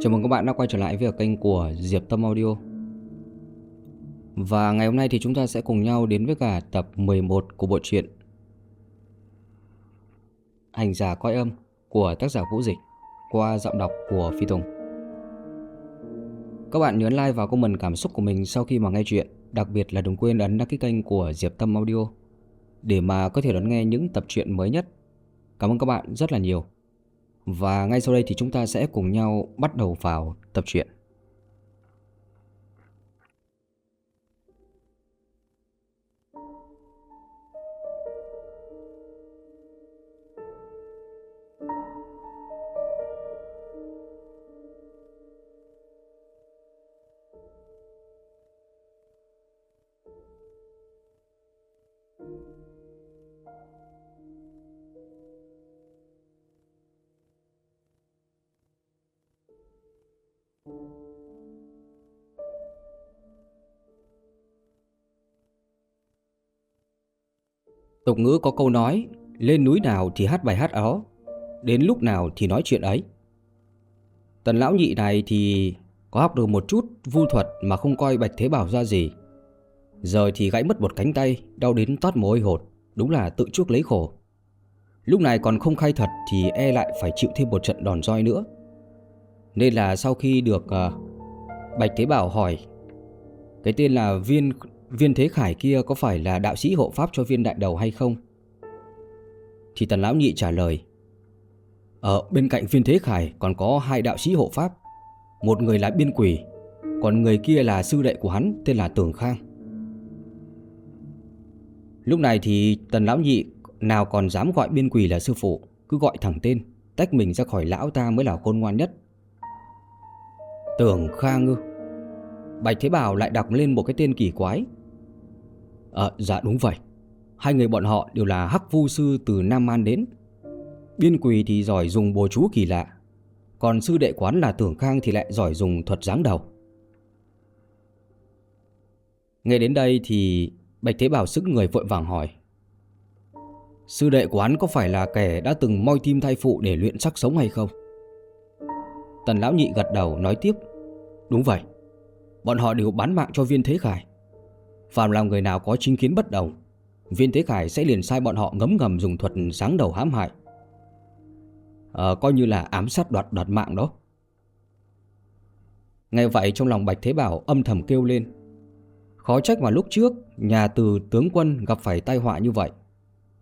Chào mừng các bạn đã quay trở lại với kênh của Diệp Tâm Audio. Và ngày hôm nay thì chúng ta sẽ cùng nhau đến với cả tập 11 của bộ truyện Hành giả coi âm của tác giả Vũ Dịch qua giọng đọc của Phi Tùng. Các bạn nhớ like và comment cảm xúc của mình sau khi mà nghe chuyện, Đặc biệt là đừng quên ấn đăng ký kênh của Diệp Tâm Audio Để mà có thể đón nghe những tập truyện mới nhất. Cảm ơn các bạn rất là nhiều và ngay sau đây thì chúng ta sẽ cùng nhau bắt đầu vào tập truyện. Tục ngữ có câu nói, lên núi nào thì hát bài hát đó, đến lúc nào thì nói chuyện ấy. Tần lão nhị này thì có học được một chút vu thuật mà không coi Bạch Thế Bảo ra gì. Giờ thì gãy mất một cánh tay, đau đến toát mồ hôi hột, đúng là tự chuốc lấy khổ. Lúc này còn không khai thật thì e lại phải chịu thêm một trận đòn roi nữa. Nên là sau khi được uh, Bạch Thế Bảo hỏi cái tên là Viên Viên Thế Khải kia có phải là đạo sĩ hộ pháp cho viên đại đầu hay không? Thì tần lão nhị trả lời Ở bên cạnh viên Thế Khải còn có hai đạo sĩ hộ pháp, Một người là biên quỷ, Còn người kia là sư đệ của hắn tên là Tường Khang. Lúc này thì tần lão nhị nào còn dám gọi biên quỷ là sư phụ, Cứ gọi thẳng tên, Tách mình ra khỏi lão ta mới là khôn ngoan nhất. Tường Khang ư? Bạch Thế Bảo lại đọc lên một cái tên kỳ quái. À, dạ đúng vậy. Hai người bọn họ đều là hắc vu sư từ Nam An đến. Biên quỳ thì giỏi dùng bồ chú kỳ lạ. Còn sư đệ quán là Tưởng Khang thì lại giỏi dùng thuật giáng đầu. Nghe đến đây thì Bạch Thế Bảo sức người vội vàng hỏi. Sư đệ quán có phải là kẻ đã từng moi tim thai phụ để luyện sắc sống hay không? Tần Lão Nhị gật đầu nói tiếp. Đúng vậy. Bọn họ đều bán mạng cho viên thế khải Phạm là người nào có chính kiến bất đồng Viên Thế Khải sẽ liền sai bọn họ ngấm ngầm dùng thuật sáng đầu hãm hại. À, Coi như là ám sát đoạt đoạt mạng đó. Nghe vậy trong lòng Bạch Thế Bảo âm thầm kêu lên. Khó trách mà lúc trước Nhà từ tướng quân gặp phải tai họa như vậy.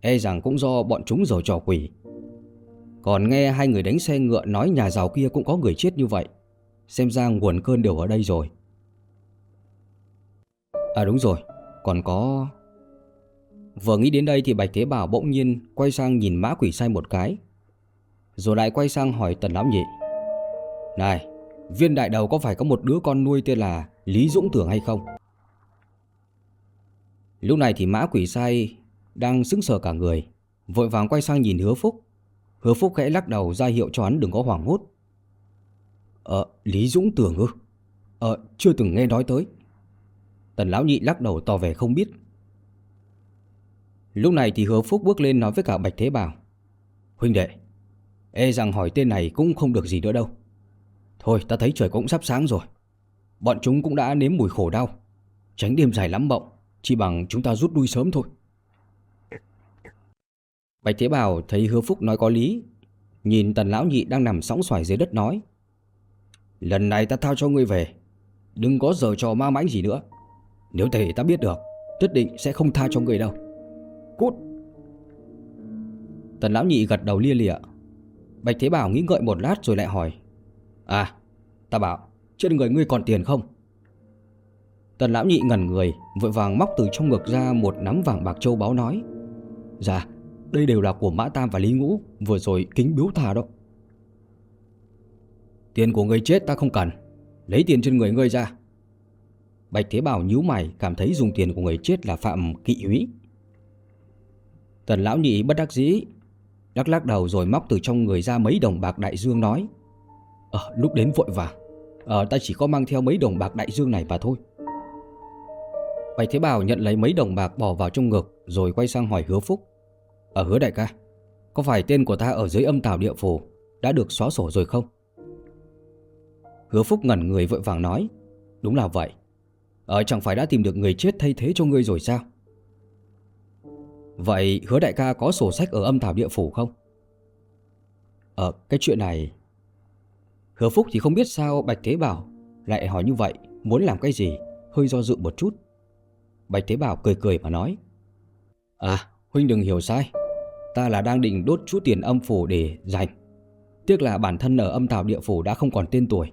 E rằng cũng do bọn chúng rồi trò quỷ. Còn nghe hai người đánh xe ngựa nói nhà giàu kia cũng có người chết như vậy Xem ra nguồn cơn đều ở đây rồi. À đúng rồi, còn có... Vừa nghĩ đến đây thì Bạch Thế Bảo bỗng nhiên quay sang nhìn mã quỷ sai một cái. Rồi lại quay sang hỏi Tần Lão Nhị. Này, viên đại đầu có phải có một đứa con nuôi tên là Lý Dũng Tưởng hay không? Lúc này thì mã quỷ sai đang sững sờ cả người, vội vàng quay sang nhìn hứa phúc. Hứa phúc khẽ lắc đầu ra hiệu cho hắn đừng có hoảng hốt. Ờ, Lý Dũng Tưởng ư? Ờ, chưa từng nghe nói tới. Tần lão nhị lắc đầu tỏ vẻ không biết. Lúc này thì hứa phúc bước lên nói với cả Bạch Thế Bảo, Huynh đệ E rằng hỏi tên này cũng không được gì nữa đâu. Thôi, ta thấy trời cũng sắp sáng rồi. Bọn chúng cũng đã nếm mùi khổ đau. Tránh đêm dài lắm bộng Chỉ bằng chúng ta rút đuôi sớm thôi. Bạch Thế Bảo thấy hứa phúc nói có lý, Nhìn tần lão nhị đang nằm sóng xoài dưới đất nói, Lần này ta thao cho ngươi về, Đừng có giờ trò ma mãnh gì nữa nếu thể ta biết được Nhất định sẽ không tha cho người đâu. Cút. Tần lão nhị gật đầu lia lịa. Bạch Thế Bảo nghĩ ngợi một lát rồi lại hỏi À ta bảo Trên người ngươi còn tiền không? Tần lão nhị ngẩn người Vội vàng móc từ trong ngực ra một nắm vàng bạc châu báo nói Dạ Đây đều là của Mã Tam và Lý Ngũ Vừa rồi kính biếu thà đó Tiền của người chết ta không cần Lấy tiền trên người ngươi ra Bạch Thế Bảo nhíu mày cảm thấy dùng tiền của người chết là phạm kỵ húy. Tần lão nhị bất đắc dĩ, lắc lắc đầu rồi móc từ trong người ra mấy đồng bạc đại dương nói. Ờ, lúc đến vội vàng, ờ, ta chỉ có mang theo mấy đồng bạc đại dương này mà thôi. Bạch Thế Bảo nhận lấy mấy đồng bạc bỏ vào trong ngực rồi quay sang hỏi hứa phúc. Ở hứa đại ca, có phải tên của ta ở dưới âm tào địa phủ đã được xóa sổ rồi không? Hứa Phúc ngẩn người vội vàng nói Đúng là vậy Ờ chẳng phải đã tìm được người chết thay thế cho ngươi rồi sao? Vậy hứa đại ca có sổ sách ở âm thảo địa phủ không? Ờ cái chuyện này, Hứa Phúc thì không biết sao Bạch Thế Bảo lại hỏi như vậy, Muốn làm cái gì, Hơi do dự một chút. Bạch Thế Bảo cười cười mà nói À huynh đừng hiểu sai, Ta là đang định đốt chút tiền âm phủ để dành. Tiếc là bản thân ở âm thảo địa phủ đã không còn tên tuổi,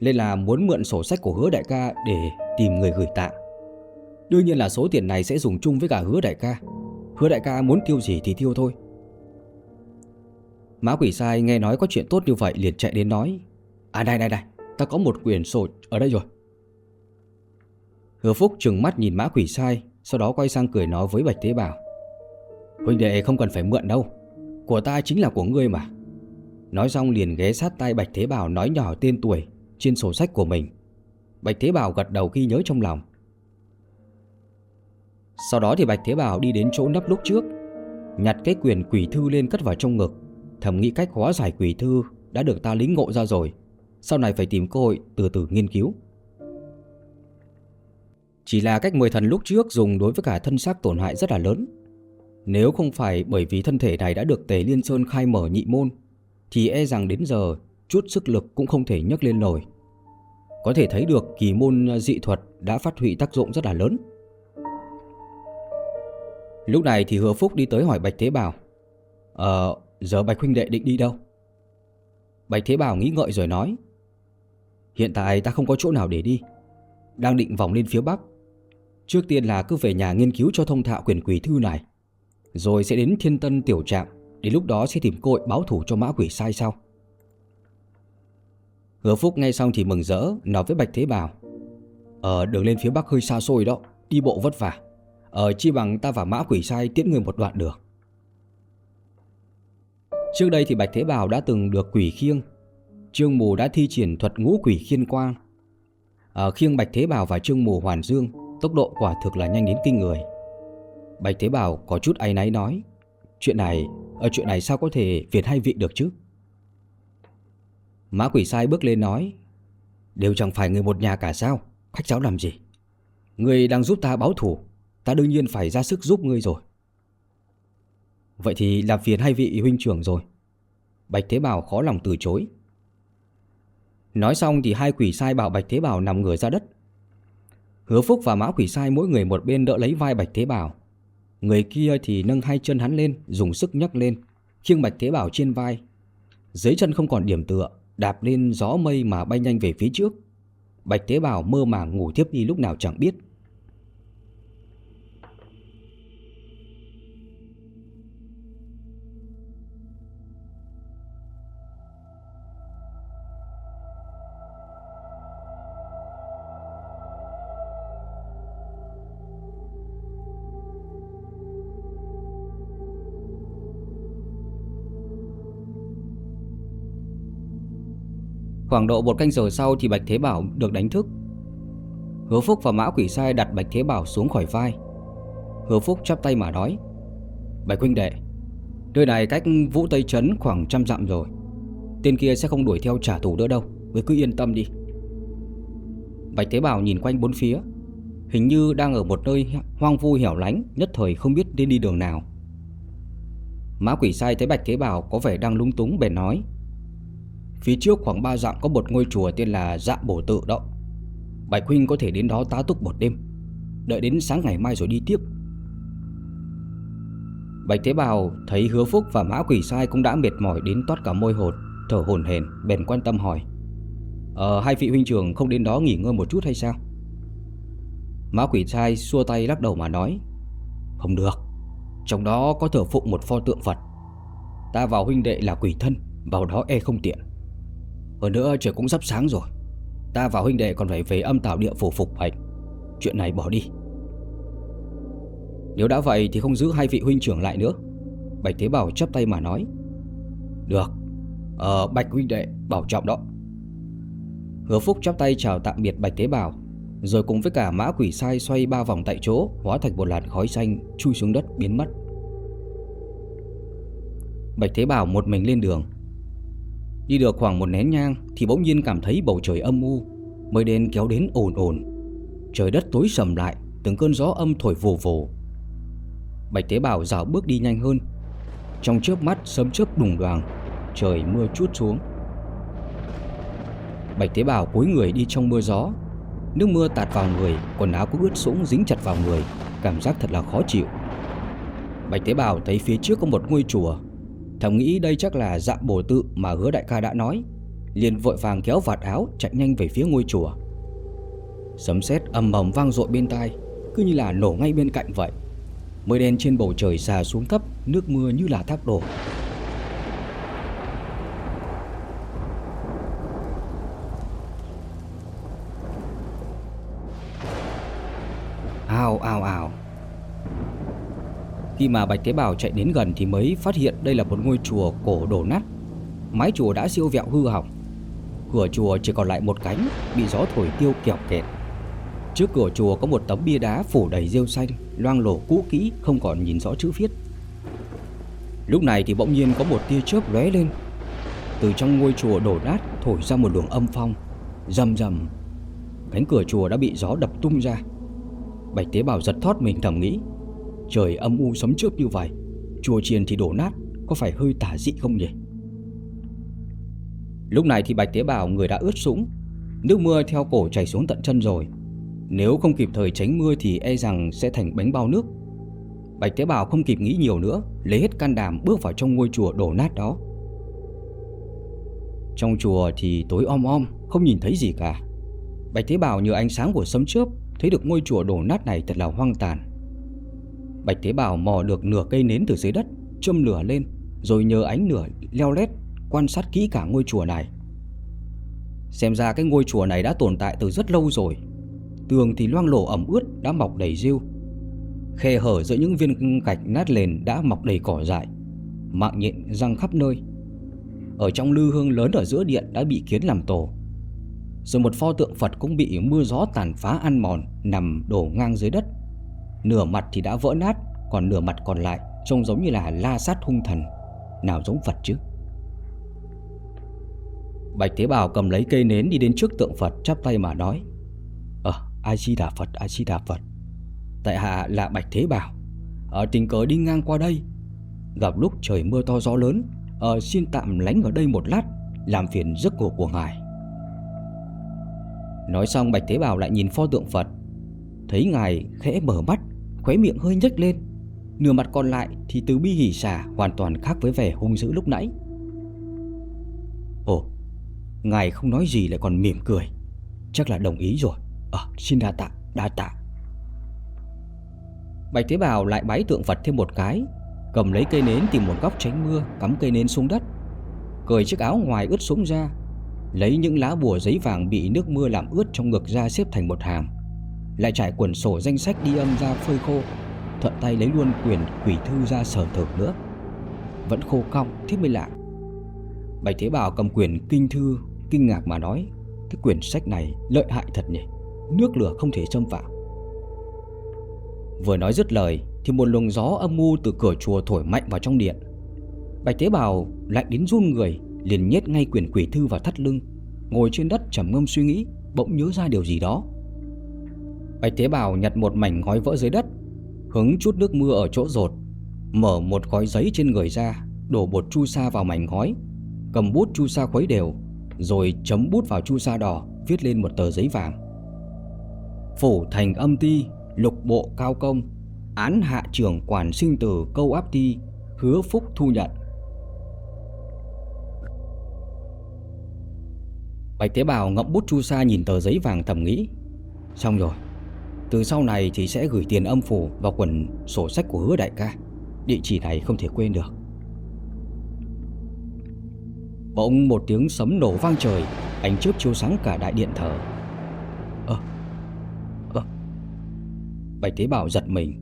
Nên là muốn mượn sổ sách của hứa đại ca để tìm người gửi tặng Đương nhiên là số tiền này sẽ dùng chung với cả hứa đại ca. Hứa đại ca muốn tiêu gì thì tiêu thôi. Mã quỷ sai nghe nói có chuyện tốt như vậy liền chạy đến nói À đây đây đây Ta có một quyển sổ ở đây rồi. Hứa Phúc trừng mắt nhìn mã quỷ sai, Sau đó quay sang cười nói với Bạch Tế Bảo Huynh đệ không cần phải mượn đâu, Của ta chính là của ngươi mà. Nói xong liền ghé sát tay Bạch Thế Bảo nói nhỏ tên tuổi Trên sổ sách của mình. Bạch Thế Bảo gật đầu ghi nhớ trong lòng. Sau đó thì Bạch Thế Bảo đi đến chỗ nấp lúc trước, Nhặt cái quyền quỷ thư lên cất vào trong ngực, Thầm nghĩ cách hóa giải quỷ thư Đã được ta lính ngộ ra rồi, Sau này phải tìm cơ hội từ từ nghiên cứu. Chỉ là cách mười thần lúc trước dùng đối với cả thân xác tổn hại rất là lớn. Nếu không phải bởi vì thân thể này đã được Tề Liên Sơn khai mở nhị môn, Thì e rằng đến giờ chút sức lực cũng không thể nhấc lên nổi. Có thể thấy được kỳ môn dị thuật đã phát huy tác dụng rất là lớn. Lúc này thì Hứa Phúc đi tới hỏi Bạch Thế Bảo Ờ, giờ Bạch Huynh Đệ định đi đâu? Bạch Thế Bảo nghĩ ngợi rồi nói Hiện tại ta không có chỗ nào để đi Đang định vòng lên phía Bắc. Trước tiên là cứ về nhà nghiên cứu cho thông thạo quyền quỷ thư này Rồi sẽ đến thiên tân tiểu trạm Đến lúc đó sẽ tìm cội báo thủ cho mã quỷ sai sau. Hứa Phúc nghe xong thì mừng rỡ Nói với Bạch Thế Bảo Ờ đường lên phía Bắc hơi xa xôi đó Đi bộ vất vả. Ờ chi bằng ta và mã quỷ sai tiễn người một đoạn được. Trước đây thì Bạch Thế Bảo đã từng được quỷ khiêng. Trương Mù đã thi triển thuật ngũ quỷ khiên quang. À, Khiêng Bạch Thế Bảo và Trương Mù Hoàn Dương Tốc độ quả thực là nhanh đến kinh người. Bạch Thế Bảo có chút áy náy nói Chuyện này, ở chuyện này sao có thể Việt hai vị được chứ? Mã quỷ sai bước lên nói, Đều chẳng phải người một nhà cả sao? Khách cháu làm gì? Người đang giúp ta báo thủ Ta đương nhiên phải ra sức giúp ngươi rồi. Vậy thì làm phiền hai vị huynh trưởng rồi. Bạch Thế Bảo khó lòng từ chối. Nói xong thì hai quỷ sai bảo Bạch Thế Bảo nằm ngửa ra đất. Hứa Phúc và Mã Quỷ Sai mỗi người một bên đỡ lấy vai Bạch Thế Bảo. Người kia thì nâng hai chân hắn lên, Dùng sức nhấc lên, Khiêng Bạch Thế Bảo trên vai. Dưới chân không còn điểm tựa. Đạp lên gió mây mà bay nhanh về phía trước. Bạch Thế Bảo mơ màng ngủ tiếp đi lúc nào chẳng biết. Khoảng độ một canh giờ sau thì Bạch Thế Bảo được đánh thức. Hứa Phúc và Mã Quỷ Sai đặt Bạch Thế Bảo xuống khỏi vai. Hứa Phúc chắp tay mà nói, Bạch huynh đệ, Nơi này cách Vũ Tây Trấn khoảng trăm dặm rồi. Tên kia sẽ không đuổi theo trả thù nữa đâu, Ngươi cứ yên tâm đi. Bạch Thế Bảo nhìn quanh bốn phía, Hình như đang ở một nơi hoang vu hẻo lánh, Nhất thời không biết nên đi đường nào. Mã quỷ sai thấy Bạch Thế Bảo có vẻ đang lung túng bèn nói Phía trước khoảng 3 dặm có một ngôi chùa tên là Dạ Bổ Tự đó. Bạch Huynh có thể đến đó tá túc một đêm, Đợi đến sáng ngày mai rồi đi tiếp. Bạch Thế Bào thấy hứa phúc và mã quỷ sai cũng đã mệt mỏi đến toát cả môi hột, Thở hồn hển, bèn quan tâm hỏi Ờ hai vị huynh trưởng không đến đó nghỉ ngơi một chút hay sao? Mã quỷ sai xua tay lắc đầu mà nói, Không được, Trong đó có thờ phụng một pho tượng Phật. Ta vào huynh đệ là quỷ thân, Vào đó e không tiện hơn nữa trời cũng sắp sáng rồi. Ta và huynh đệ còn phải về âm tạo địa phủ phục hành Chuyện này bỏ đi. Nếu đã vậy thì không giữ hai vị huynh trưởng lại nữa. Bạch Thế Bảo chấp tay mà nói. Được. Ờ Bạch huynh đệ, bảo trọng đó. Hứa Phúc chắp tay chào tạm biệt Bạch Thế Bảo, Rồi cùng với cả mã quỷ sai xoay ba vòng tại chỗ, Hóa thành một làn khói xanh Chui xuống đất biến mất. Bạch Thế Bảo một mình lên đường Đi được khoảng một nén nhang thì bỗng nhiên cảm thấy bầu trời âm u, mây đen kéo đến ồn ồn. Trời đất tối sầm lại, từng cơn gió âm thổi vù vù. Bạch Tế Bảo dạo bước đi nhanh hơn. Trong chớp mắt sấm chớp đùng đoàng, trời mưa chút xuống. Bạch Tế Bảo cúi người đi trong mưa gió. Nước mưa tạt vào người, quần áo cũng ướt sũng dính chặt vào người, cảm giác thật là khó chịu. Bạch Tế Bảo thấy phía trước có một ngôi chùa Thầm nghĩ đây chắc là dạng bổ tự mà hứa đại ca đã nói. Liền vội vàng kéo vạt áo, chạy nhanh về phía ngôi chùa. Sấm sét âm ầm vang dội bên tai, Cứ như là nổ ngay bên cạnh vậy. Mây đen trên bầu trời xà xuống thấp, Nước mưa như là thác đổ. Khi mà Bạch Tế Bào chạy đến gần thì mới phát hiện đây là một ngôi chùa cổ đổ nát. Mái chùa đã siêu vẹo hư hỏng. Cửa chùa chỉ còn lại một cánh bị gió thổi tiêu kẹo kẹt. Trước cửa chùa có một tấm bia đá phủ đầy rêu xanh, loang lổ cũ kỹ không còn nhìn rõ chữ viết. Lúc này thì bỗng nhiên có một tia chớp lóe lên. Từ trong ngôi chùa đổ nát thổi ra một luồng âm phong, rầm rầm. Cánh cửa chùa đã bị gió đập tung ra. Bạch Tế Bào giật thót mình thầm nghĩ Trời âm u sấm chớp như vậy Chùa chiền thì đổ nát, Có phải hơi tả dị không nhỉ? Lúc này thì bạch tế bào người đã ướt sũng. Nước mưa theo cổ chảy xuống tận chân rồi. Nếu không kịp thời tránh mưa Thì e rằng sẽ thành bánh bao nước. Bạch tế bào không kịp nghĩ nhiều nữa, Lấy hết can đảm bước vào trong ngôi chùa đổ nát đó. Trong chùa thì tối om om, Không nhìn thấy gì cả. Bạch tế bào nhờ ánh sáng của sấm chớp, Thấy được ngôi chùa đổ nát này thật là hoang tàn. Bạch Thế Bảo mò được nửa cây nến từ dưới đất, châm lửa lên, rồi nhờ ánh lửa leo lét quan sát kỹ cả ngôi chùa này. Xem ra cái ngôi chùa này đã tồn tại từ rất lâu rồi. Tường thì loang lổ ẩm ướt đã mọc đầy rêu. Khe hở giữa những viên gạch nát nền đã mọc đầy cỏ dại, mạng nhện răng khắp nơi. Ở trong lư hương lớn ở giữa điện đã bị kiến làm tổ. Rồi một pho tượng Phật cũng bị mưa gió tàn phá ăn mòn nằm đổ ngang dưới đất. Nửa mặt thì đã vỡ nát Còn nửa mặt còn lại Trông giống như là la sát hung thần. Nào giống Phật chứ? Bạch Thế Bảo cầm lấy cây nến đi đến trước tượng Phật chắp tay mà nói Ờ, A Di Đà Phật, A Di Đà Phật. Tại hạ là Bạch Thế Bảo, ở tình cờ đi ngang qua đây, gặp lúc trời mưa to gió lớn, ờ xin tạm lánh ở đây một lát, làm phiền giấc ngủ của ngài. Nói xong Bạch Thế Bảo lại nhìn pho tượng Phật, thấy ngài khẽ mở mắt, khóe miệng hơi nhếch lên. Nửa mặt còn lại thì từ bi hỉ xả Hoàn toàn khác với vẻ hung dữ lúc nãy. Ồ, Ngài không nói gì lại còn mỉm cười. Chắc là đồng ý rồi. Ờ xin đa tạ đa tạ. Bạch Thế Bảo lại bái tượng Phật thêm một cái, Cầm lấy cây nến tìm một góc tránh mưa, Cắm cây nến xuống đất. Cởi chiếc áo ngoài ướt xuống ra, Lấy những lá bùa giấy vàng bị nước mưa làm ướt trong ngực ra xếp thành một hàng lại trải quyển sổ danh sách đi âm ra phơi khô, Thuận tay lấy luôn quyển quỷ thư ra sở thử nữa. Vẫn khô cong thiết mới lạ. Bạch Thế Bảo cầm quyển kinh thư, Kinh ngạc mà nói, Cái quyển sách này lợi hại thật nhỉ, Nước lửa không thể xâm phạm. Vừa nói dứt lời Thì một luồng gió âm mưu từ cửa chùa thổi mạnh vào trong điện. Bạch Thế Bảo lạnh đến run người, Liền nhét ngay quyển quỷ thư vào thắt lưng, Ngồi trên đất trầm ngâm suy nghĩ, Bỗng nhớ ra điều gì đó. Bạch Thế Bảo nhặt một mảnh gói vỡ dưới đất, Hứng chút nước mưa ở chỗ rột, Mở một gói giấy trên người ra, Đổ bột chu sa vào mảnh gói, Cầm bút chu sa khuấy đều, Rồi chấm bút vào chu sa đỏ, Viết lên một tờ giấy vàng. Phủ thành âm ti, Lục bộ cao công, Án hạ trưởng quản sinh tử câu áp ti, Hứa phúc thu nhận. Bạch Tế Bào ngậm bút chu sa nhìn tờ giấy vàng thầm nghĩ, Xong rồi từ sau này thì sẽ gửi tiền âm phủ vào quần sổ sách của hứa đại ca. Địa chỉ này không thể quên được. Bỗng một tiếng sấm nổ vang trời, Ánh chớp chiếu sáng cả đại điện thờ. Ơ Ơ. Bạch Tế Bảo giật mình,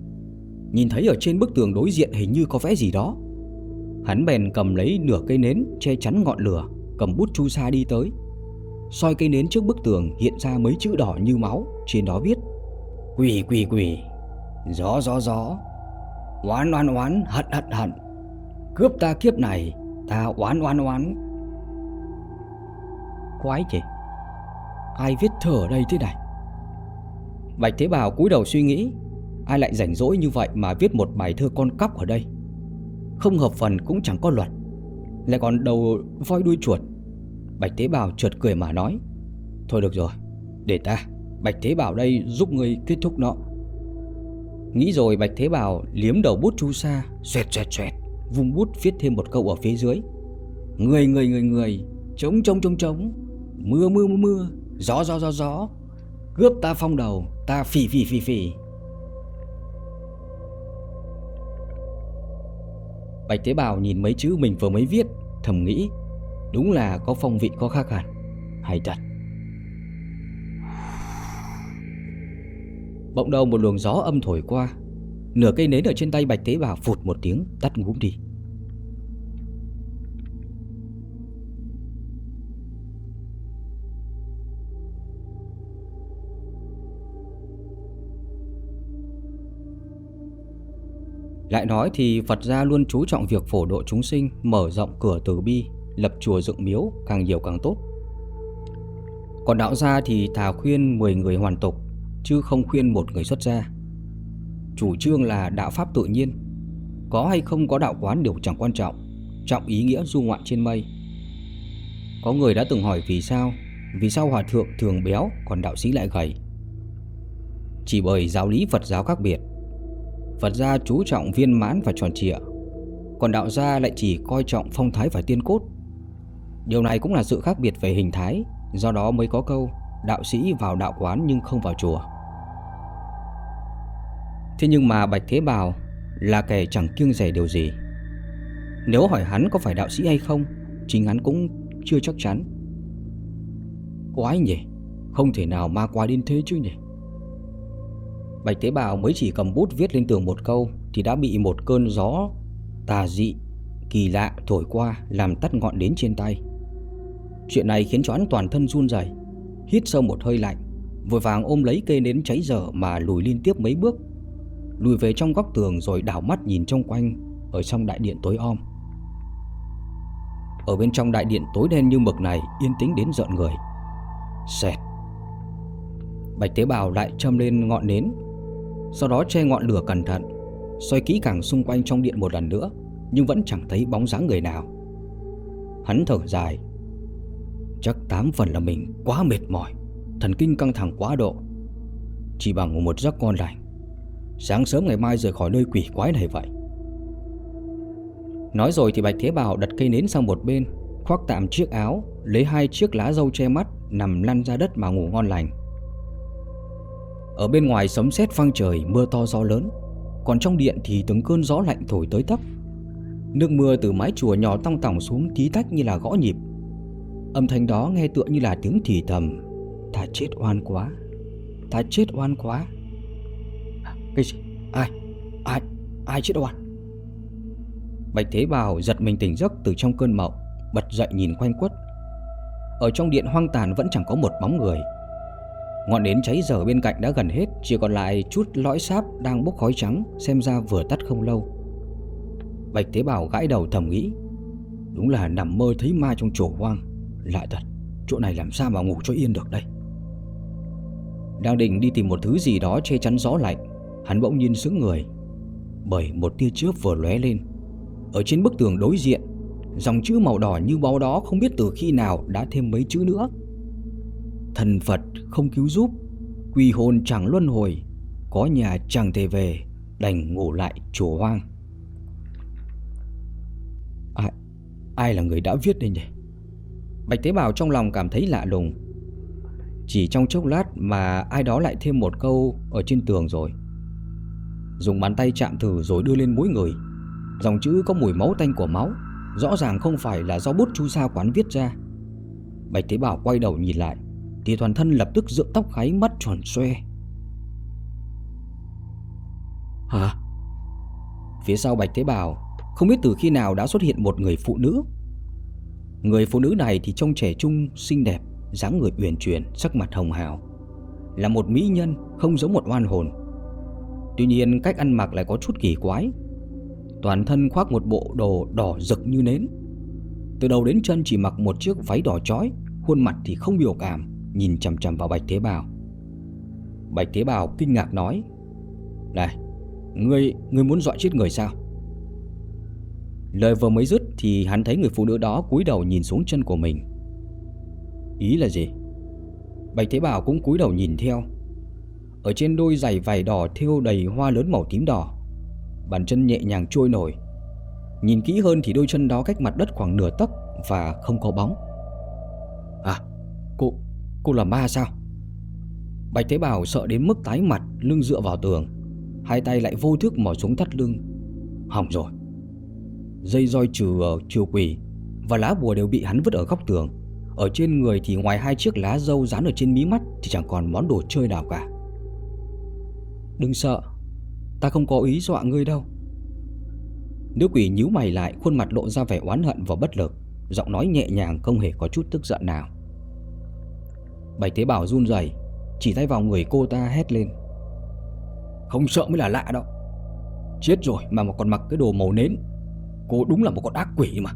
Nhìn thấy ở trên bức tường đối diện hình như có vẽ gì đó. Hắn bèn cầm lấy nửa cây nến che chắn ngọn lửa, Cầm bút chu sa đi tới. Soi cây nến trước bức tường hiện ra mấy chữ đỏ như máu, Trên đó viết Quỷ quỷ quỷ Gió gió gió. Oán oán oán, hận hận hận. Cướp ta kiếp này, Ta oán oán oán. Quái chứ Ai viết thơ ở đây thế này? Bạch Thế Bảo cúi đầu suy nghĩ, Ai lại rảnh rỗi như vậy mà viết một bài thơ con cắp ở đây? Không hợp phần cũng chẳng có luật. Lại còn đầu voi đuôi chuột. Bạch Thế Bảo trượt cười mà nói, Thôi được rồi, Để ta. Bạch Thế Bảo đây giúp người kết thúc nó Nghĩ rồi Bạch Thế Bảo liếm đầu bút chu sa, Xoẹt xoẹt xoẹt, Vung bút viết thêm một câu ở phía dưới. Người người người người, Trống trống trống trống, Mưa mưa mưa mưa, Gió gió gió gió, Cướp ta phong đầu, Ta phỉ phỉ phỉ phỉ. Bạch Thế Bảo nhìn mấy chữ mình vừa mới viết, Thầm nghĩ, Đúng là có phong vị có khác hẳn. Hay thật. Bỗng đầu một luồng gió âm thổi qua Nửa cây nến ở trên tay Bạch Thế Bảo phụt một tiếng tắt ngúm đi Lại nói thì Phật gia luôn chú trọng việc phổ độ chúng sinh, mở rộng cửa từ bi, lập chùa dựng miếu càng nhiều càng tốt. Còn đạo gia thì thà khuyên 10 người hoàn tục, chứ không khuyên một người xuất gia. Chủ trương là đạo pháp tự nhiên, có hay không có đạo quán đều chẳng quan trọng, trọng ý nghĩa du ngoạn trên mây. Có người đã từng hỏi vì sao, vì sao hòa thượng thường béo còn đạo sĩ lại gầy? Chỉ bởi giáo lý Phật giáo khác biệt Phật gia chú trọng viên mãn và tròn trịa Còn đạo gia lại chỉ coi trọng phong thái và tiên cốt Điều này cũng là sự khác biệt về hình thái Do đó mới có câu Đạo sĩ vào đạo quán nhưng không vào chùa Thế nhưng mà Bạch Thế Bào Là kẻ chẳng kiêng rẻ điều gì. Nếu hỏi hắn có phải đạo sĩ hay không Chính hắn cũng chưa chắc chắn. Quái nhỉ Không thể nào ma quái đến thế chứ nhỉ? Bạch thế Bào mới chỉ cầm bút viết lên tường một câu Thì đã bị một cơn gió tà dị, kỳ lạ thổi qua Làm tắt ngọn đến trên tay. Chuyện này khiến cho hắn toàn thân run rẩy, Hít sâu một hơi lạnh Vội vàng ôm lấy cây nến cháy dở Mà lùi liên tiếp mấy bước. Lùi về trong góc tường rồi đảo mắt nhìn trong quanh Ở trong đại điện tối om. Ở bên trong đại điện tối đen như mực này, Yên tĩnh đến giận người. Xẹt. Bạch tế bào lại châm lên ngọn nến, sau đó che ngọn lửa cẩn thận, Xoay kỹ càng xung quanh trong điện một lần nữa, Nhưng vẫn chẳng thấy bóng dáng người nào. Hắn thở dài. Chắc tám phần là mình quá mệt mỏi, Thần kinh căng thẳng quá độ. Chỉ bằng một giấc ngon lành. Sáng sớm ngày mai rời khỏi nơi quỷ quái này vậy. Nói rồi thì Bạch Thế Bảo đặt cây nến sang một bên, Khoác tạm chiếc áo, Lấy hai chiếc lá dâu che mắt, Nằm lăn ra đất mà ngủ ngon lành. Ở bên ngoài sấm sét vang trời, mưa to gió lớn, Còn trong điện thì từng cơn gió lạnh thổi tới tấp. Nước mưa từ mái chùa nhỏ tong tỏng xuống tí tách như là gõ nhịp. Âm thanh đó nghe tựa như là tiếng thì thầm Ta chết oan quá Ta chết oan quá. Cái gì? Ai? Ai? Ai chết oan? À? Bạch Thế Bào giật mình tỉnh giấc từ trong cơn mộng, Bật dậy nhìn quanh quất Ở trong điện hoang tàn vẫn chẳng có một bóng người Ngọn nến cháy dở bên cạnh đã gần hết, Chỉ còn lại chút lõi sáp đang bốc khói trắng, Xem ra vừa tắt không lâu Bạch thế Bảo gãi đầu thầm nghĩ, Đúng là nằm mơ thấy ma trong chỗ hoang Lạ thật, Chỗ này làm sao mà ngủ cho yên được đây Đang định đi tìm một thứ gì đó che chắn gió lạnh Hắn bỗng nhiên sững người Bởi một tia chớp vừa lóe lên. Ở trên bức tường đối diện Dòng chữ màu đỏ như báo đó không biết từ khi nào đã thêm mấy chữ nữa. Thần Phật không cứu giúp Quỳ hồn chẳng luân hồi Có nhà chẳng thể về Đành ngủ lại chùa hoang. Ai, ai là người đã viết đây nhỉ? Bạch Tế Bào trong lòng cảm thấy lạ lùng. Chỉ trong chốc lát mà ai đó lại thêm một câu ở trên tường rồi. Dùng bàn tay chạm thử rồi đưa lên mũi người. Dòng chữ có mùi máu tanh của máu Rõ ràng không phải là do bút chu sa quán viết ra. Bạch Tế Bảo quay đầu nhìn lại thì toàn thân lập tức dựng tóc gáy mắt tròn xoe. Hả? Phía sau Bạch Thế Bảo Không biết từ khi nào đã xuất hiện một người phụ nữ. Người phụ nữ này thì trông trẻ trung, xinh đẹp dáng người uyển chuyển, sắc mặt hồng hào. Là một mỹ nhân, không giống một oan hồn Tuy nhiên cách ăn mặc lại có chút kỳ quái Toàn thân khoác một bộ đồ đỏ rực như nến Từ đầu đến chân chỉ mặc một chiếc váy đỏ chói khuôn mặt thì không biểu cảm, nhìn chầm chầm vào Bạch Thế Bảo. Bạch Thế Bảo kinh ngạc nói: "Này, ngươi ngươi muốn dọa chết người sao?" Lời vừa mới dứt thì hắn thấy người phụ nữ đó cúi đầu nhìn xuống chân của mình. Ý là gì? Bạch Thế Bảo cũng cúi đầu nhìn theo. Ở trên đôi giày vải đỏ thêu đầy hoa lớn màu tím đỏ, bàn chân nhẹ nhàng trôi nổi. Nhìn kỹ hơn thì đôi chân đó cách mặt đất khoảng nửa tấc và không có bóng. À, cô, cô là ma sao? Bạch Thế Bảo sợ đến mức tái mặt, lưng dựa vào tường, hai tay lại vô thức mò xuống thắt lưng. Hỏng rồi. Dây roi trừ ờ, trừ quỷ và lá bùa đều bị hắn vứt ở góc tường. Ở trên người thì ngoài hai chiếc lá dâu dán ở trên mí mắt thì chẳng còn món đồ chơi nào cả. Đừng sợ, ta không có ý dọa ngươi đâu. Nữ quỷ nhíu mày lại, khuôn mặt lộ ra vẻ oán hận và bất lực, giọng nói nhẹ nhàng không hề có chút tức giận nào. Bạch Thế Bảo run rẩy, chỉ tay vào người cô ta hét lên. Không sợ mới là lạ đâu. Chết rồi mà mà còn mặc cái đồ màu nến. Cô đúng là một con ác quỷ mà.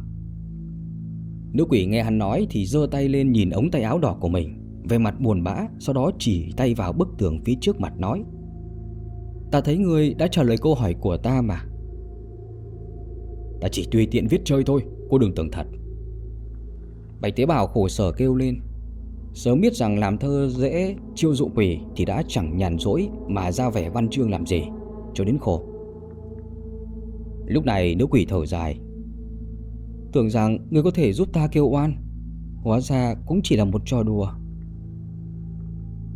Nữ quỷ nghe hắn nói thì giơ tay lên nhìn ống tay áo đỏ của mình, về mặt buồn bã, sau đó chỉ tay vào bức tường phía trước mặt nói: "Ta thấy ngươi đã trả lời câu hỏi của ta mà." "Ta chỉ tùy tiện viết chơi thôi, cô đừng tưởng thật." Bạch Tế bào khổ sở kêu lên. Sớm biết rằng làm thơ dễ chiêu dụ quỷ thì đã chẳng nhàn rỗi mà ra vẻ văn chương làm gì, cho đến khổ. Lúc này nữ quỷ thở dài Tưởng rằng ngươi có thể giúp ta kêu oan Hóa ra cũng chỉ là một trò đùa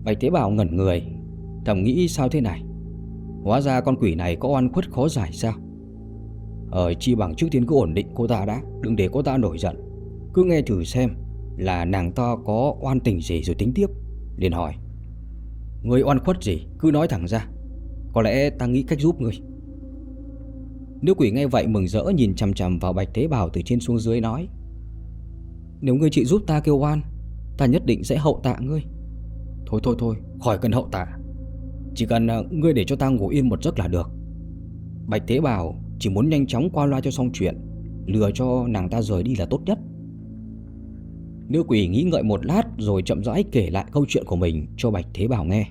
Bạch Tế bào ngẩn người Thầm nghĩ sao thế này Hóa ra con quỷ này có oan khuất khó giải sao? Ờ chi bằng trước tiên cứ ổn định cô ta đã, Đừng để cô ta nổi giận. Cứ nghe thử xem Là nàng ta có oan tình gì rồi tính tiếp, liền hỏi. Người oan khuất gì? Cứ nói thẳng ra. Có lẽ ta nghĩ cách giúp người. Nữ quỷ nghe vậy mừng rỡ, nhìn chằm chằm vào bạch tế bào từ trên xuống dưới nói. Nếu ngươi chị giúp ta kêu oan, Ta nhất định sẽ hậu tạ ngươi. Thôi thôi thôi, khỏi cần hậu tạ. Chỉ cần ờ, ngươi để cho ta ngủ yên một giấc là được Bạch thế bào chỉ muốn nhanh chóng qua loa cho xong chuyện, Lừa cho nàng ta rời đi là tốt nhất Nữ quỷ nghĩ ngợi một lát rồi chậm rãi kể lại câu chuyện của mình cho Bạch Thế Bảo nghe.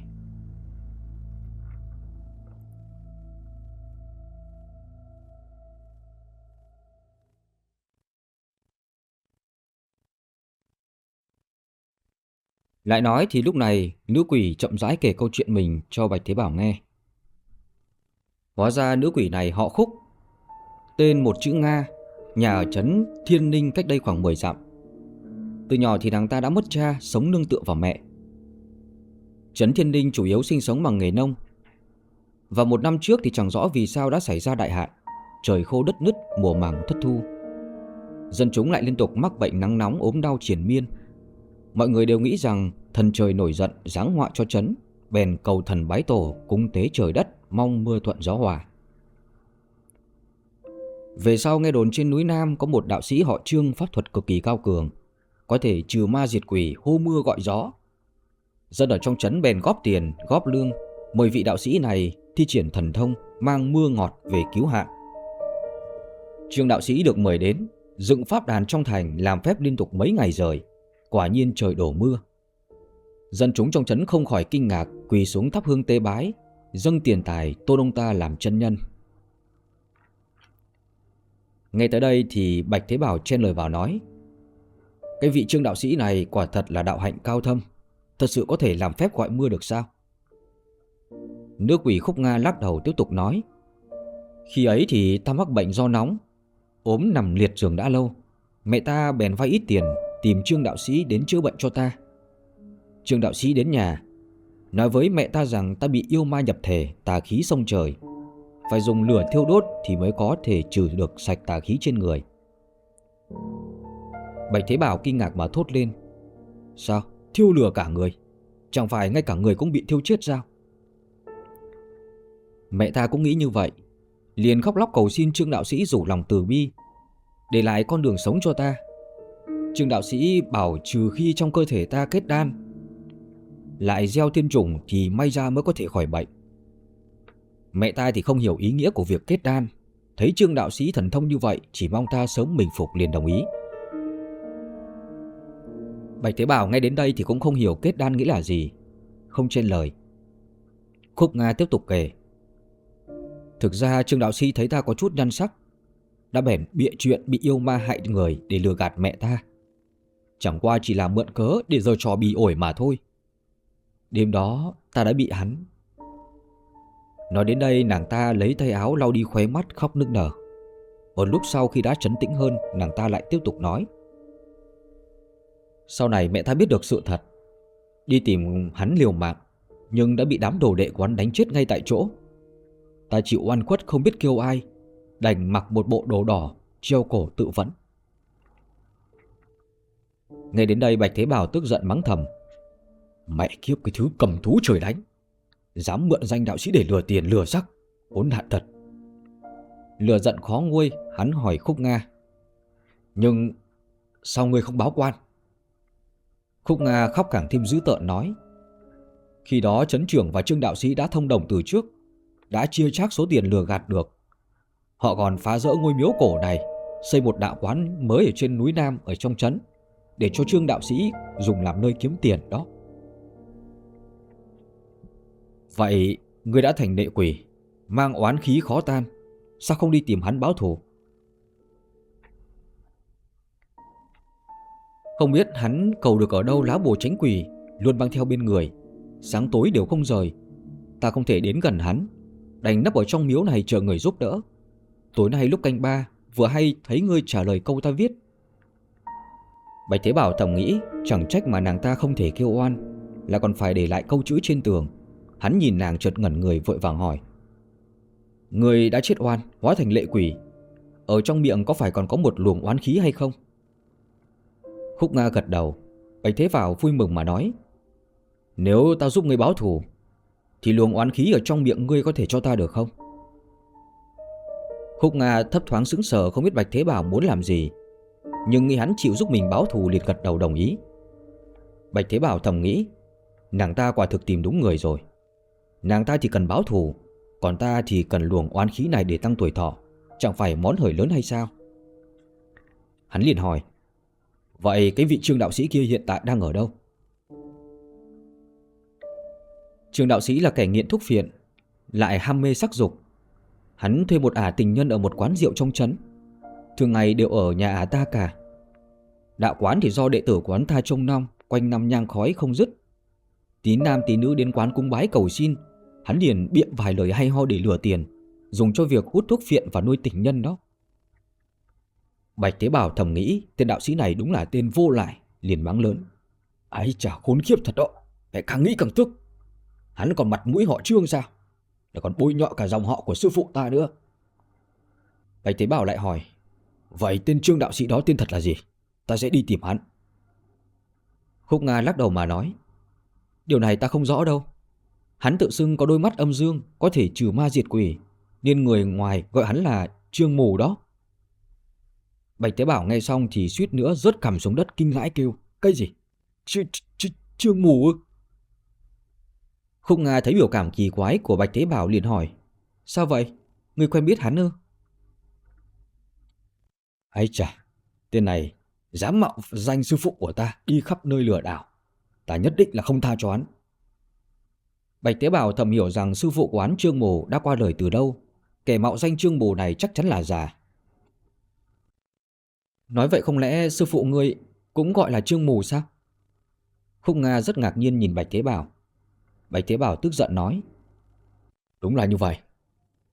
Lại nói thì lúc này nữ quỷ chậm rãi kể câu chuyện mình cho Bạch Thế Bảo nghe. Hóa ra nữ quỷ này họ khúc, tên một chữ Nga, nhà ở trấn Thiên Ninh cách đây khoảng 10 dặm. Từ nhỏ thì nàng ta đã mất cha, sống nương tựa vào mẹ. Trấn Thiên Ninh chủ yếu sinh sống bằng nghề nông. Và một năm trước thì chẳng rõ vì sao đã xảy ra đại hạn, trời khô đất nứt, mùa màng thất thu. Dân chúng lại liên tục mắc bệnh nắng nóng ốm đau triển miên Mọi người đều nghĩ rằng thần trời nổi giận giáng họa cho chấn, bèn cầu thần bái tổ cúng tế trời đất, mong mưa thuận gió hòa. Về sau nghe đồn trên núi Nam có một đạo sĩ họ Trương pháp thuật cực kỳ cao cường, có thể trừ ma diệt quỷ, hô mưa gọi gió. Dân ở trong trấn bèn góp tiền, góp lương, mời vị đạo sĩ này thi triển thần thông, mang mưa ngọt về cứu hạn. Trương đạo sĩ được mời đến, dựng pháp đàn trong thành làm phép liên tục mấy ngày rời. Quả nhiên trời đổ mưa. Dân chúng trong trấn không khỏi kinh ngạc quỳ xuống thắp hương tế bái, dâng tiền tài tôn ông ta làm chân nhân. Ngay tới đây thì Bạch Thế Bảo chen lời vào nói Cái vị trương đạo sĩ này quả thật là đạo hạnh cao thâm Thật sự có thể làm phép gọi mưa được sao Nước quỷ khúc Nga lắc đầu tiếp tục nói Khi ấy thì ta mắc bệnh do nóng ốm nằm liệt giường đã lâu Mẹ ta bèn vay ít tiền tìm Trương đạo sĩ đến chữa bệnh cho ta. Trương đạo sĩ đến nhà, nói với mẹ ta rằng ta bị yêu ma nhập thể, tà khí sông trời. Phải dùng lửa thiêu đốt thì mới có thể trừ được sạch tà khí trên người. Bạch Thế Bảo kinh ngạc mà thốt lên. Sao? Thiêu lửa cả người? Chẳng phải ngay cả người cũng bị thiêu chết sao? Mẹ ta cũng nghĩ như vậy. Liền khóc lóc cầu xin Trương đạo sĩ rủ lòng từ bi, để lại con đường sống cho ta. Trương đạo sĩ bảo trừ khi trong cơ thể ta kết đan. Lại gieo thiên trùng thì may ra mới có thể khỏi bệnh. Mẹ ta thì không hiểu ý nghĩa của việc kết đan. Thấy trương đạo sĩ thần thông như vậy, Chỉ mong ta sớm bình phục liền đồng ý. Bạch Thế Bảo nghe đến đây thì cũng không hiểu kết đan nghĩa là gì. Không trên lời. Khúc Nga tiếp tục kể. Thực ra Trương Đạo Sĩ thấy ta có chút nhăn sắc. Đã bèn bịa chuyện bị yêu ma hại người để lừa gạt mẹ ta. Chẳng qua chỉ là mượn cớ để giờ trò bị ổi mà thôi. Đêm đó, ta đã bị hắn. Nói đến đây, nàng ta lấy tay áo lau đi khóe mắt khóc nức nở. Một lúc sau khi đã trấn tĩnh hơn, Nàng ta lại tiếp tục nói. Sau này mẹ ta biết được sự thật. Đi tìm hắn liều mạng, Nhưng đã bị đám đồ đệ quán đánh chết ngay tại chỗ. Ta chịu oan khuất không biết kêu ai, Đành mặc một bộ đồ đỏ, Treo cổ tự vẫn. Ngay đến đây Bạch Thế Bảo tức giận mắng thầm. Mẹ kiếp, cái thứ cầm thú trời đánh. Dám mượn danh đạo sĩ để lừa tiền, lừa sắc Vốn nạn thật. Lừa giận khó nguôi, Hắn hỏi Khúc Nga. Nhưng sao ngươi không báo quan? Khúc Nga khóc càng thêm dữ tợn nói. Khi đó chấn trưởng và trương đạo sĩ đã thông đồng từ trước, Đã chia chác số tiền lừa gạt được. Họ còn phá rỡ ngôi miếu cổ này, Xây một đạo quán mới ở trên núi Nam, Ở trong trấn. Để cho trương đạo sĩ dùng làm nơi kiếm tiền đó. Vậy ngươi đã thành nệ quỷ, Mang oán khí khó tan, Sao không đi tìm hắn báo thù? Không biết hắn cầu được ở đâu lá bùa tránh quỷ Luôn mang theo bên người, Sáng tối đều không rời. Ta không thể đến gần hắn, Đành nấp ở trong miếu này chờ người giúp đỡ. Tối nay lúc canh ba, Vừa hay thấy ngươi trả lời câu ta viết Bạch Thế Bảo thầm nghĩ, Chẳng trách mà nàng ta không thể kêu oan, Là còn phải để lại câu chữ trên tường. Hắn nhìn nàng chợt ngẩn người, vội vàng hỏi. Người đã chết oan, Hóa thành lệ quỷ. Ở trong miệng có phải còn có một luồng oán khí hay không? Khúc Nga gật đầu. Bạch Thế bảo vui mừng mà nói. Nếu ta giúp ngươi báo thù, Thì luồng oán khí ở trong miệng ngươi có thể cho ta được không? Khúc Nga thấp thoáng sững sờ, không biết Bạch Thế Bảo muốn làm gì. Nhưng nghĩ hắn chịu giúp mình báo thù liền gật đầu đồng ý. Bạch Thế Bảo thầm nghĩ, Nàng ta quả thực tìm đúng người rồi. Nàng ta chỉ cần báo thù, Còn ta thì cần luồng oán khí này để tăng tuổi thọ, Chẳng phải món hời lớn hay sao? Hắn liền hỏi, Vậy cái vị trương đạo sĩ kia hiện tại đang ở đâu? Trương đạo sĩ là kẻ nghiện thuốc phiện, Lại ham mê sắc dục. Hắn thuê một ả tình nhân ở một quán rượu trong trấn. Thường ngày đều ở nhà ả ta cả. Đạo quán thì do đệ tử quán tha trông nom Quanh năm nhang khói không dứt. Tín nam tín nữ đến quán cung bái cầu xin, Hắn liền biện vài lời hay ho để lừa tiền, Dùng cho việc hút thuốc phiện và nuôi tình nhân đó. Bạch Thế Bảo thầm nghĩ, Tên đạo sĩ này đúng là tên vô lại, Liền mắng lớn. Ấy chả khốn khiếp thật đó Mẹ càng nghĩ càng tức. Hắn còn mặt mũi họ trương sao? Lại còn bôi nhọ cả dòng họ của sư phụ ta nữa. Bạch Thế Bảo lại hỏi, Vậy tên trương đạo sĩ đó tên thật là gì? Ta sẽ đi tìm hắn Khúc Nga lắc đầu mà nói Điều này ta không rõ đâu Hắn tự xưng có đôi mắt âm dương Có thể trừ ma diệt quỷ Nên người ngoài gọi hắn là trương mù đó Bạch Tế Bảo nghe xong thì suýt nữa rớt cằm xuống đất kinh hãi kêu Cái gì? Trương mù ư? Khúc Nga thấy biểu cảm kỳ quái của Bạch Tế Bảo liền hỏi Sao vậy? Người quen biết hắn ư? Ây chà, tên này dám mạo danh sư phụ của ta đi khắp nơi lừa đảo. Ta nhất định là không tha cho hắn. Bạch Tế Bảo thầm hiểu rằng sư phụ của hắn Trương Mù đã qua đời từ đâu. Kẻ mạo danh Trương Mù này chắc chắn là già. Nói vậy không lẽ sư phụ ngươi cũng gọi là Trương Mù sao? Khúc Nga rất ngạc nhiên nhìn Bạch Tế Bảo. Bạch Tế Bảo tức giận nói. Đúng là như vậy.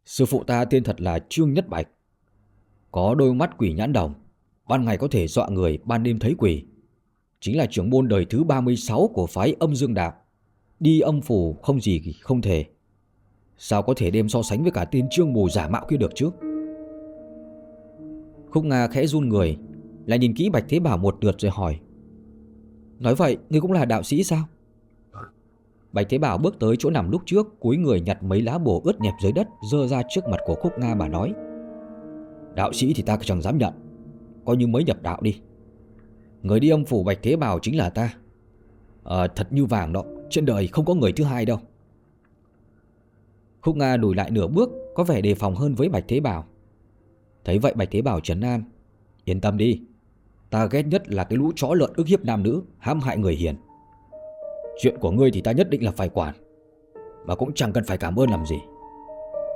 Sư phụ ta tên thật là Trương Nhất Bạch. Có đôi mắt quỷ nhãn đồng. Ban ngày có thể dọa người, ban đêm thấy quỷ. Chính là trưởng môn đời thứ 36 của phái âm dương đạo. Đi âm phủ không gì không thể. Sao có thể đem so sánh với cả tên trương mù giả mạo kia được chứ? Khúc Nga khẽ run người Lại nhìn kỹ Bạch Thế Bảo một lượt rồi hỏi. Nói vậy ngươi cũng là đạo sĩ sao? Bạch Thế Bảo bước tới chỗ nằm lúc trước Cúi người nhặt mấy lá bổ ướt nhẹp dưới đất Dơ ra trước mặt của Khúc Nga bà nói. Đạo sĩ thì ta chẳng dám nhận. Coi như mới nhập đạo đi Người đi âm phủ Bạch Thế Bảo chính là ta à, Thật như vàng đó trên đời không có người thứ hai đâu Khúc Nga lùi lại nửa bước Có vẻ đề phòng hơn với Bạch Thế Bảo Thấy vậy Bạch Thế Bảo trấn an Yên tâm đi Ta ghét nhất là cái lũ chó lợn ức hiếp nam nữ, hãm hại người hiền. Chuyện của ngươi thì ta nhất định là phải quản, mà cũng chẳng cần phải cảm ơn làm gì.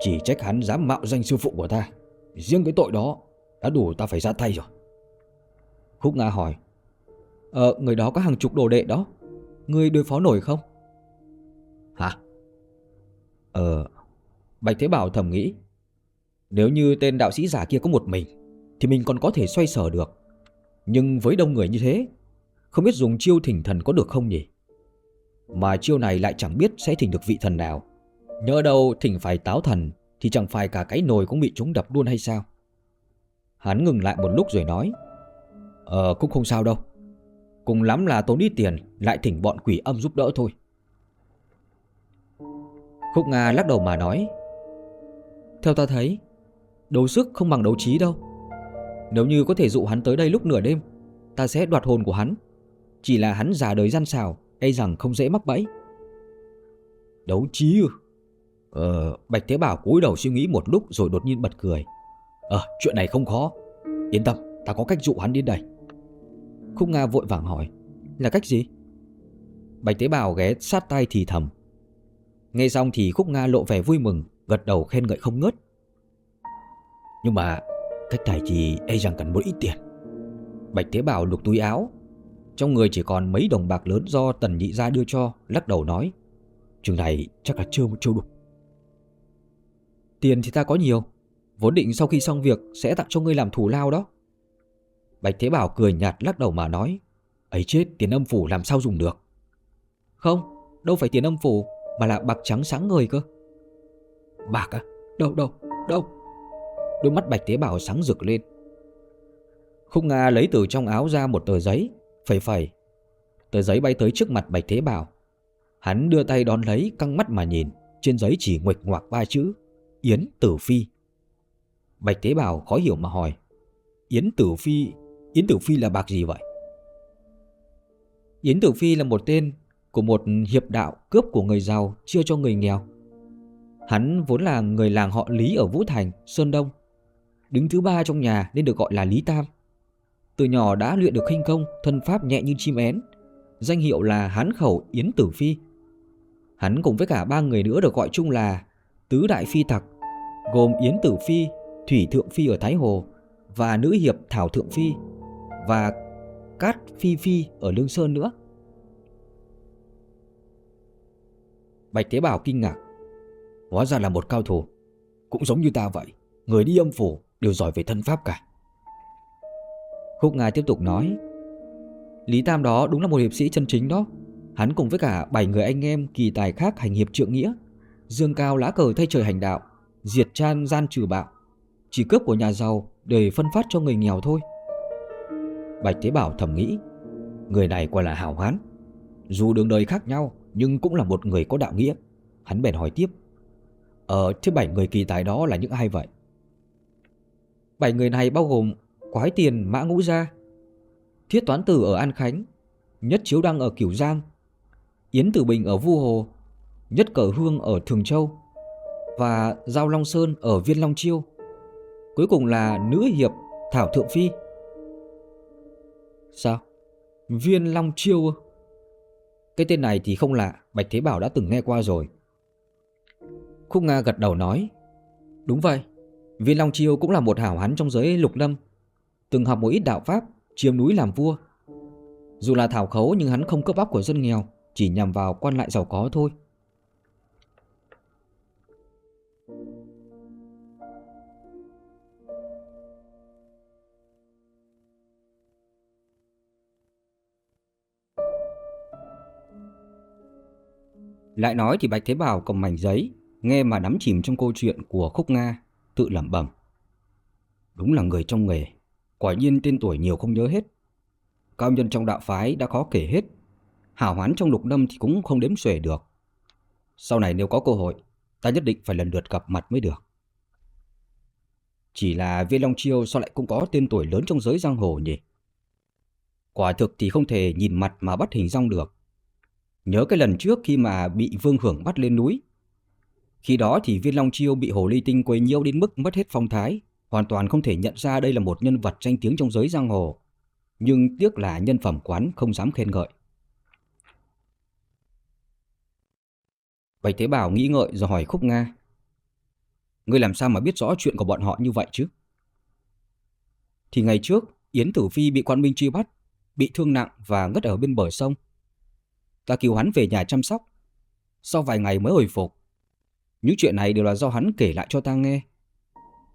Chỉ trách hắn dám mạo danh sư phụ của ta. Riêng cái tội đó đã đủ ta phải ra tay rồi. Khúc Nga hỏi. Ờ, người đó có hàng chục đồ đệ đó. Ngươi đối phó nổi không? Hả? Ờ, Bạch Thế Bảo thầm nghĩ. Nếu như tên đạo sĩ giả kia có một mình, thì mình còn có thể xoay sở được. Nhưng với đông người như thế, không biết dùng chiêu thỉnh thần có được không nhỉ? Mà chiêu này lại chẳng biết sẽ thỉnh được vị thần nào. Nhớ đâu thỉnh phải táo thần thì chẳng phải cả cái nồi cũng bị chúng đập luôn hay sao? Hắn ngừng lại một lúc rồi nói Ờ cũng không sao đâu. Cùng lắm là tốn ít tiền, Lại thỉnh bọn quỷ âm giúp đỡ thôi. Khúc Nga lắc đầu mà nói, Theo ta thấy, Đấu sức không bằng đấu trí đâu. Nếu như có thể dụ hắn tới đây lúc nửa đêm, Ta sẽ đoạt hồn của hắn. Chỉ là hắn già đời gian xào E rằng không dễ mắc bẫy. Đấu trí ư? Ờ Bạch Thế Bảo cúi đầu suy nghĩ một lúc Rồi đột nhiên bật cười. Ờ chuyện này không khó. Yên tâm, ta có cách dụ hắn đến đây. Khúc Nga vội vàng hỏi, Là cách gì? Bạch Tế Bào ghé sát tay thì thầm. Nghe xong thì Khúc Nga lộ vẻ vui mừng, Gật đầu khen ngợi không ngớt. Nhưng mà Cách này thì e rằng cần một ít tiền. Bạch Tế Bảo lục túi áo. Trong người chỉ còn mấy đồng bạc lớn do Tần Nhị Gia đưa cho, Lắc đầu nói, Chừng này chắc là chưa một châu đủ. Tiền thì ta có nhiều, Vốn định sau khi xong việc sẽ tặng cho ngươi làm thủ lao đó. Bạch Thế Bảo cười nhạt lắc đầu mà nói, ấy chết, tiền âm phủ làm sao dùng được? Không, Đâu phải tiền âm phủ, Mà là bạc trắng sáng người cơ. Bạc à? Đâu đâu đâu? Đôi mắt Bạch Thế Bảo sáng rực lên. Khúc Nga lấy từ trong áo ra một tờ giấy, Phẩy phẩy. Tờ giấy bay tới trước mặt Bạch Thế Bảo. Hắn đưa tay đón lấy, căng mắt mà nhìn, Trên giấy chỉ nguệch ngoạc ba chữ, Yến Tử Phi. Bạch Thế Bảo khó hiểu mà hỏi, Yến Tử Phi Yến Tử Phi là bạc gì vậy? Yến Tử Phi là một tên của một hiệp đạo cướp của người giàu chia cho người nghèo. Hắn vốn là người làng họ Lý ở Vũ Thành, Sơn Đông. Đứng thứ ba trong nhà nên được gọi là Lý Tam. Từ nhỏ đã luyện được khinh công, thân pháp nhẹ như chim én. Danh hiệu là Hán Khẩu Yến Tử Phi. Hắn cùng với cả ba người nữa được gọi chung là Tứ Đại Phi Thặc, gồm Yến Tử Phi, Thủy Thượng Phi ở Thái Hồ và nữ hiệp Thảo Thượng Phi và Cát Phi Phi ở Lương Sơn nữa. Bạch Thế Bảo kinh ngạc. Hóa ra là một cao thủ. Cũng giống như ta vậy. Người đi âm phủ đều giỏi về thân pháp cả. Khúc Nga tiếp tục nói. Lý Tam đó đúng là một hiệp sĩ chân chính đó. Hắn cùng với cả bảy người anh em kỳ tài khác hành hiệp trượng nghĩa. Dương cao lá cờ thay trời hành đạo. Diệt chan gian trừ bạo. Chỉ cướp của nhà giàu để phân phát cho người nghèo thôi. Bạch Thế Bảo thầm nghĩ. Người này quả là hào hán. Dù đường đời khác nhau, Nhưng cũng là một người có đạo nghĩa. Hắn bèn hỏi tiếp. Ờ thế bảy người kỳ tài đó là những ai vậy? Bảy người này bao gồm Quái Tiền, Mã Ngũ Gia, Thiết Toán Tử ở An Khánh, Nhất Chiếu Đăng ở Cửu Giang, Yến Tử Bình ở Vu Hồ, Nhất Cờ Hương ở Thường Châu Và Giao Long Sơn ở Viên Long Chiêu. Cuối cùng là Nữ Hiệp, Thảo Thượng Phi. Sao? Viên Long Chiêu ư? Cái tên này thì không lạ, Bạch Thế Bảo đã từng nghe qua rồi. Khúc Nga gật đầu nói Đúng vậy, Viên Long Chiêu cũng là một hảo hán trong giới lục lâm Từng học một ít đạo pháp, chiếm núi làm vua Dù là thảo khấu nhưng hắn không cướp bóc của dân nghèo Chỉ nhằm vào quan lại giàu có thôi Lại nói thì Bạch Thế Bảo cầm mảnh giấy, nghe mà đắm chìm trong câu chuyện của Khúc Nga, tự lẩm bẩm. Đúng là người trong nghề, quả nhiên tên tuổi nhiều không nhớ hết. Cao nhân trong đạo phái đã khó kể hết, hảo hoán trong lục đâm thì cũng không đếm xuể được. Sau này nếu có cơ hội, ta nhất định phải lần lượt gặp mặt mới được. Chỉ là Viên Long Chiêu sao lại cũng có tên tuổi lớn trong giới giang hồ nhỉ? Quả thực thì không thể nhìn mặt mà bắt hình rong được. Nhớ cái lần trước khi mà bị Vương Hưởng bắt lên núi. Khi đó thì Viên Long Chiêu bị Hồ Ly Tinh quấy nhiễu đến mức mất hết phong thái, hoàn toàn không thể nhận ra đây là một nhân vật danh tiếng trong giới giang hồ. nhưng tiếc là nhân phẩm quán không dám khen ngợi. Bạch Thế Bảo nghĩ ngợi rồi hỏi Khúc Nga. Ngươi làm sao mà biết rõ chuyện của bọn họ như vậy chứ? Thì ngày trước, Yến Tử Phi bị quan binh truy bắt, bị thương nặng và ngất ở bên bờ sông. Ta cứu hắn về nhà chăm sóc. Sau vài ngày mới hồi phục. Những chuyện này đều là do hắn kể lại cho ta nghe.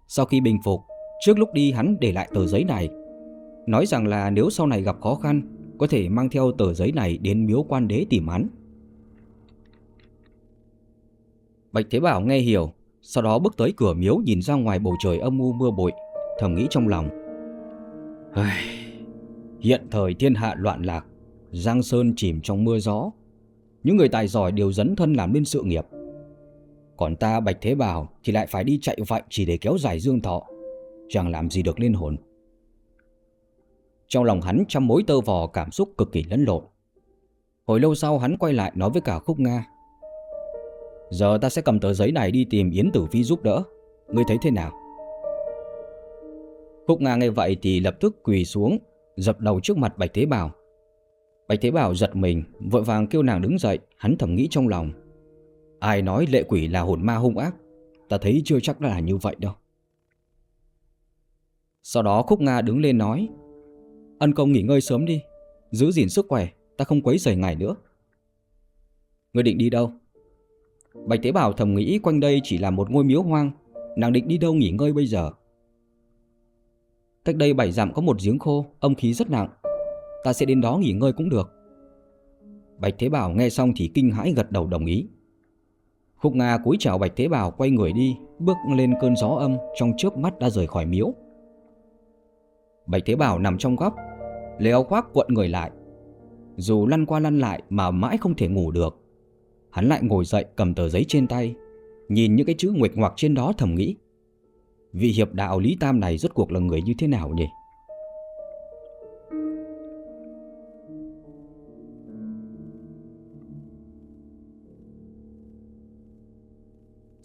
Sau khi bình phục, trước lúc đi hắn để lại tờ giấy này. Nói rằng là nếu sau này gặp khó khăn, có thể mang theo tờ giấy này đến miếu quan đế tìm hắn. Bạch Thế Bảo nghe hiểu, sau đó bước tới cửa miếu nhìn ra ngoài bầu trời âm u mưa bụi, thầm nghĩ trong lòng. Hiện thời thiên hạ loạn lạc, Giang Sơn chìm trong mưa gió. Những người tài giỏi đều dấn thân làm nên sự nghiệp. Còn ta Bạch Thế Bảo thì lại phải đi chạy vạy chỉ để kéo dài dương thọ. Chẳng làm gì được liên hồn. Trong lòng hắn trăm mối tơ vò cảm xúc cực kỳ lẫn lộn. Hồi lâu sau hắn quay lại nói với cả Khúc Nga. Giờ ta sẽ cầm tờ giấy này đi tìm Yến Tử vi giúp đỡ. Ngươi thấy thế nào? Khúc Nga nghe vậy thì lập tức quỳ xuống, dập đầu trước mặt Bạch Thế Bảo. Bạch Thế Bảo giật mình, vội vàng kêu nàng đứng dậy, hắn thầm nghĩ trong lòng. Ai nói lệ quỷ là hồn ma hung ác, ta thấy chưa chắc là như vậy đâu. Sau đó Khúc Nga đứng lên nói, ân công nghỉ ngơi sớm đi, giữ gìn sức khỏe, ta không quấy rầy ngài nữa. Ngươi định đi đâu? Bạch Thế Bảo thầm nghĩ quanh đây chỉ là một ngôi miếu hoang, nàng định đi đâu nghỉ ngơi bây giờ? Cách đây bảy dặm có một giếng khô, âm khí rất nặng. Ta sẽ đến đó nghỉ ngơi cũng được. Bạch Thế Bảo nghe xong thì kinh hãi gật đầu đồng ý. Khúc Nga cúi chào Bạch Thế Bảo quay người đi, bước lên cơn gió âm trong chớp mắt đã rời khỏi miếu. Bạch Thế Bảo nằm trong góc, lấy áo khoác cuộn người lại. Dù lăn qua lăn lại mà mãi không thể ngủ được. Hắn lại ngồi dậy cầm tờ giấy trên tay, nhìn những cái chữ nguệch ngoạc trên đó thầm nghĩ vị hiệp đạo Lý Tam này rốt cuộc là người như thế nào nhỉ?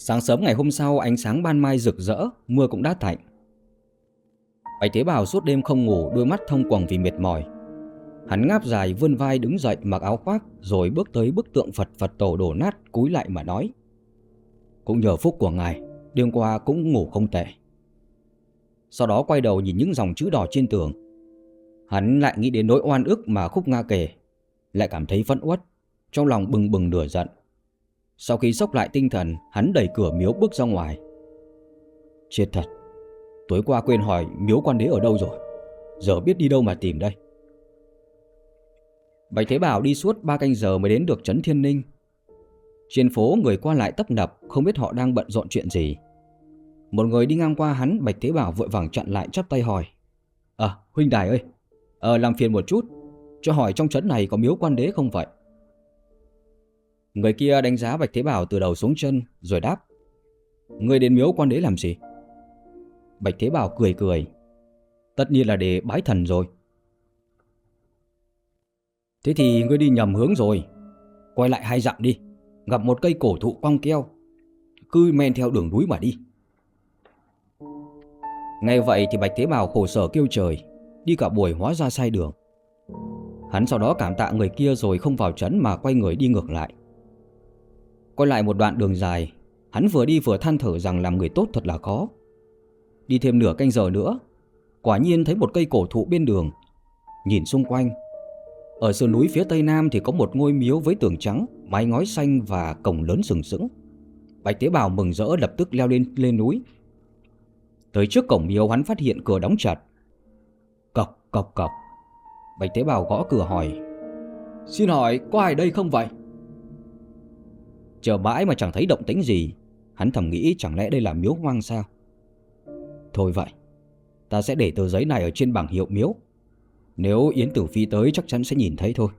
Sáng sớm ngày hôm sau ánh sáng ban mai rực rỡ, mưa cũng đã tạnh. Bạch Thế Bảo suốt đêm không ngủ, đôi mắt thông quầng vì mệt mỏi. Hắn ngáp dài vươn vai đứng dậy mặc áo khoác rồi bước tới bức tượng Phật Phật tổ đổ nát cúi lại mà nói. Cũng nhờ phúc của ngài, đêm qua cũng ngủ không tệ sau đó quay đầu nhìn những dòng chữ đỏ trên tường. Hắn lại nghĩ đến nỗi oan ức mà Khúc Nga kể, lại cảm thấy phẫn uất, trong lòng bừng bừng lửa giận. Sau khi sốc lại tinh thần, hắn đẩy cửa miếu bước ra ngoài. Chết thật, tối qua quên hỏi miếu quan đế ở đâu rồi, giờ biết đi đâu mà tìm đây. Bạch Thế Bảo đi suốt 3 canh giờ mới đến được Trấn Thiên Ninh. Trên phố người qua lại tấp nập, không biết họ đang bận rộn chuyện gì. Một người đi ngang qua hắn Bạch Thế Bảo vội vàng chặn lại chắp tay hỏi à huynh đài ơi Ờ làm phiền một chút Cho hỏi trong trấn này có miếu quan đế không vậy Người kia đánh giá Bạch Thế Bảo từ đầu xuống chân Rồi đáp. Người đến miếu quan đế làm gì? Bạch Thế Bảo cười cười. Tất nhiên là để bái thần rồi. Thế thì ngươi đi nhầm hướng rồi. Quay lại hai dặm đi. Gặp một cây cổ thụ quăng keo. Cứ men theo đường núi mà đi. Ngay vậy thì Bạch Thế Bảo khổ sở kêu trời, đi cả buổi hóa ra sai đường. Hắn sau đó cảm tạ người kia rồi không vào trấn mà quay người đi ngược lại. Quay lại một đoạn đường dài, hắn vừa đi vừa than thở rằng làm người tốt thật là khó. Đi thêm nửa canh giờ nữa, quả nhiên thấy một cây cổ thụ bên đường. Nhìn xung quanh, ở sườn núi phía tây nam thì có một ngôi miếu với tường trắng, mái ngói xanh và cổng lớn sừng sững. Bạch Tế Bào mừng rỡ lập tức leo lên lên núi, Tới trước cổng miếu hắn phát hiện cửa đóng chặt. Cọc, cọc, cọc. Bạch tế bào gõ cửa hỏi. Xin hỏi có ai đây không vậy? Chờ mãi mà chẳng thấy động tĩnh gì. Hắn thầm nghĩ chẳng lẽ đây là miếu hoang sao? Thôi vậy, ta sẽ để tờ giấy này ở trên bảng hiệu miếu. Nếu Yến Tử Phi tới chắc chắn sẽ nhìn thấy thôi.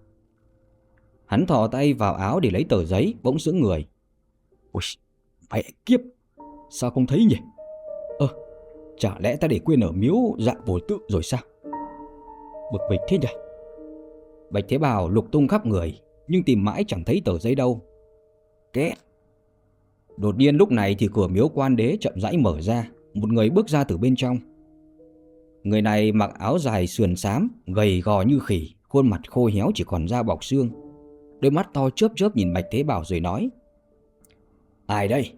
Hắn thò tay vào áo để lấy tờ giấy, bỗng sững người. Ôi, mẹ kiếp, sao không thấy nhỉ? Ơ, Chả lẽ ta để quên ở miếu dạng bồi tự rồi sao Bực bịch thế nhỉ Bạch Thế Bào lục tung khắp người Nhưng tìm mãi chẳng thấy tờ giấy đâu Két Đột nhiên lúc này thì cửa miếu quan đế chậm rãi mở ra Một người bước ra từ bên trong Người này mặc áo dài sườn xám, gầy gò như khỉ, khuôn mặt khô héo chỉ còn da bọc xương. Đôi mắt to chớp chớp nhìn Bạch Thế Bảo rồi nói. Ai đây?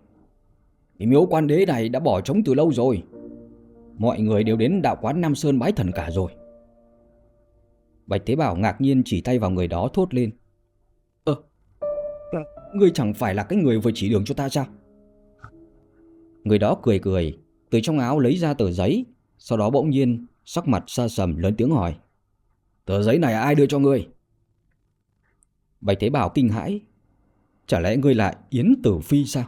Cái miếu quan đế này đã bỏ trống từ lâu rồi. Mọi người đều đến đạo quán Nam Sơn bái thần cả rồi. Bạch Thế Bảo ngạc nhiên chỉ tay vào người đó thốt lên. Ngươi chẳng phải là cái người vừa chỉ đường cho ta sao? Người đó cười cười, từ trong áo lấy ra tờ giấy, sau đó bỗng nhiên sắc mặt xa sầm lớn tiếng hỏi. Tờ giấy này ai đưa cho ngươi? Bạch Thế Bảo kinh hãi. Chả lẽ ngươi là Yến Tử Phi sao?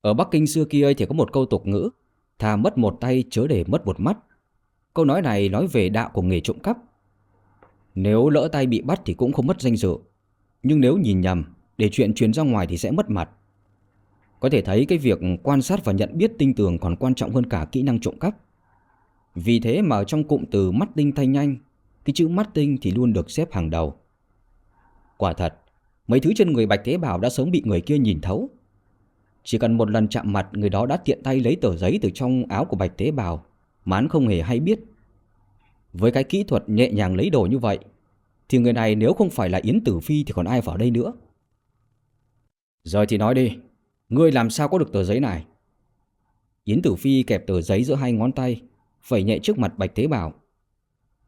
Ở Bắc Kinh xưa kia thì có một câu tục ngữ Thà mất một tay chớ để mất một mắt Câu nói này nói về đạo của nghề trộm cắp nếu lỡ tay bị bắt thì cũng không mất danh dự. Nhưng nếu nhìn nhầm, Để chuyện truyền ra ngoài thì sẽ mất mặt. Có thể thấy cái việc quan sát và nhận biết tinh tường Còn quan trọng hơn cả kỹ năng trộm cắp. Vì thế mà trong cụm từ mắt tinh thanh nhanh, Cái chữ mắt tinh thì luôn được xếp hàng đầu. Quả thật, Mấy thứ trên người Bạch Thế Bảo đã sớm bị người kia nhìn thấu. Chỉ cần một lần chạm mặt, người đó đã tiện tay lấy tờ giấy từ trong áo của Bạch Tế Bào Mán không hề hay biết. Với cái kỹ thuật nhẹ nhàng lấy đồ như vậy, Thì người này nếu không phải là Yến Tử Phi thì còn ai vào đây nữa? Giờ thì nói đi, Ngươi làm sao có được tờ giấy này? Yến Tử Phi kẹp tờ giấy giữa hai ngón tay, Phẩy nhẹ trước mặt Bạch thế Bảo.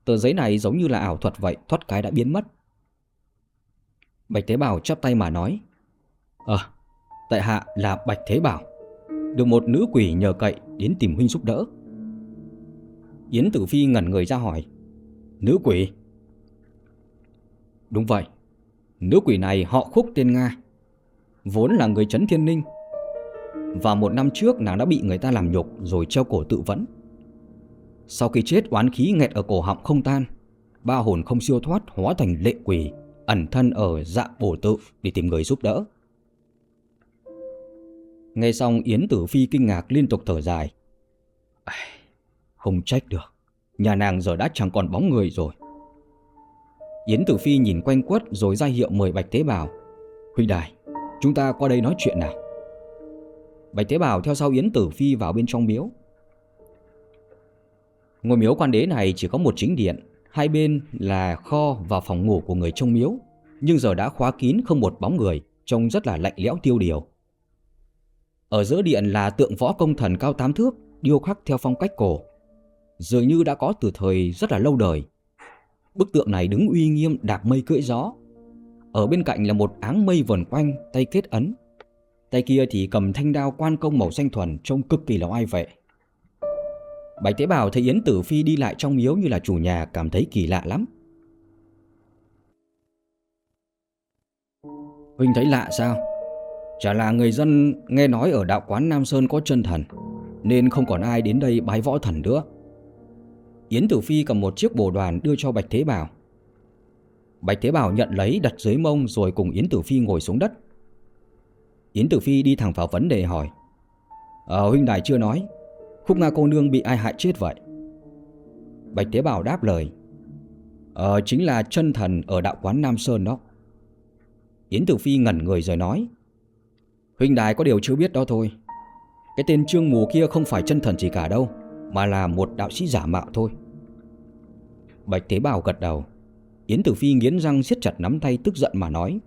Tờ giấy này giống như là ảo thuật vậy, Thoát cái đã biến mất. Bạch thế Bảo chắp tay mà nói Ờ Tại hạ là Bạch Thế Bảo, Được một nữ quỷ nhờ cậy đến tìm huynh giúp đỡ. Yến Tử Phi ngẩn người ra hỏi, Nữ quỷ? Đúng vậy, Nữ quỷ này họ khúc tên Nga, Vốn là người Trấn Thiên Ninh, Và một năm trước nàng đã bị người ta làm nhục Rồi treo cổ tự vẫn. Sau khi chết oán khí nghẹt ở cổ họng không tan, Ba hồn không siêu thoát hóa thành lệ quỷ, Ẩn thân ở dạ bổ tự Để tìm người giúp đỡ. Nghe xong, Yến Tử Phi kinh ngạc liên tục thở dài. Không trách được, nhà nàng giờ đã chẳng còn bóng người rồi. Yến Tử Phi nhìn quanh quất rồi ra hiệu mời Bạch Tế Bảo. Huy Đài, chúng ta qua đây nói chuyện nào. Bạch Tế Bảo theo sau Yến Tử Phi vào bên trong miếu. Ngôi miếu quan đế này chỉ có một chính điện, hai bên là kho và phòng ngủ của người trong miếu, nhưng giờ đã khóa kín không một bóng người, trông rất là lạnh lẽo tiêu điều. Ở giữa điện là tượng võ công thần cao tám thước, điêu khắc theo phong cách cổ. Dường như đã có từ thời rất là lâu đời. Bức tượng này đứng uy nghiêm đạp mây cưỡi gió. Ở bên cạnh là một áng mây vần quanh, tay kết ấn. Tay kia thì cầm thanh đao quan công màu xanh thuần trông cực kỳ là oai vệ. Bạch Tế Bảo thấy Yến Tử Phi đi lại trong miếu như là chủ nhà cảm thấy kỳ lạ lắm. Huynh thấy lạ sao? Chả là người dân nghe nói ở đạo quán Nam Sơn có chân thần Nên không còn ai đến đây bái võ thần nữa Yến Tử Phi cầm một chiếc bồ đoàn đưa cho Bạch Thế Bảo. Bạch Thế Bảo nhận lấy, đặt dưới mông rồi cùng Yến Tử Phi ngồi xuống đất. Yến Tử Phi đi thẳng vào vấn đề hỏi Ờ huynh đài chưa nói, Khúc Nga cô nương bị ai hại chết vậy? Bạch Thế Bảo đáp lời Ờ chính là chân thần ở đạo quán Nam Sơn đó. Yến Tử Phi ngẩn người rồi nói, Huynh đài có điều chưa biết đó thôi. Cái tên trương mù kia không phải chân thần gì cả đâu. Mà là một đạo sĩ giả mạo thôi. Bạch Thế Bảo gật đầu. Yến Tử Phi nghiến răng siết chặt nắm tay tức giận mà nói,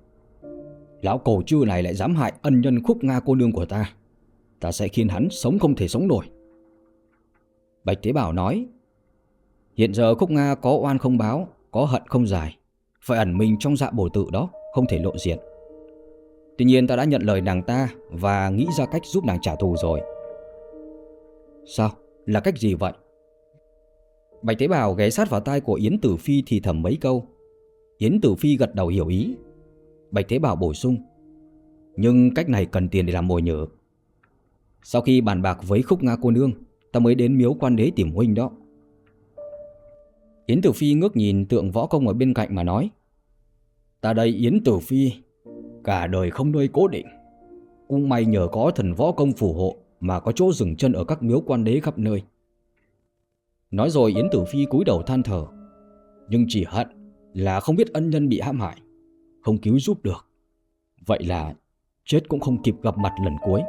Lão cổ chư này lại dám hại ân nhân khúc Nga cô nương của ta. Ta sẽ khiến hắn sống không thể sống nổi. Bạch Thế Bảo nói, Hiện giờ khúc Nga có oan không báo, Có hận không giải, Phải ẩn mình trong dạ bổ tự đó, Không thể lộ diện. Tuy nhiên ta đã nhận lời nàng ta và nghĩ ra cách giúp nàng trả thù rồi. Sao? Là cách gì vậy? Bạch Tế Bào ghé sát vào tai của Yến Tử Phi thì thầm mấy câu. Yến Tử Phi gật đầu hiểu ý. Bạch Tế Bào bổ sung. Nhưng cách này cần tiền để làm mồi nhử. Sau khi bàn bạc với Khúc Nga cô nương, ta mới đến miếu quan đế tìm huynh đó. Yến Tử Phi ngước nhìn tượng võ công ở bên cạnh mà nói. Ta đây Yến Tử Phi Cả đời không nơi cố định Cũng may nhờ có thần võ công phù hộ mà có chỗ dừng chân ở các miếu quan đế khắp nơi. Nói rồi Yến Tử Phi cúi đầu than thở, Nhưng chỉ hận là không biết ân nhân bị hãm hại, Không cứu giúp được. Vậy là chết cũng không kịp gặp mặt lần cuối.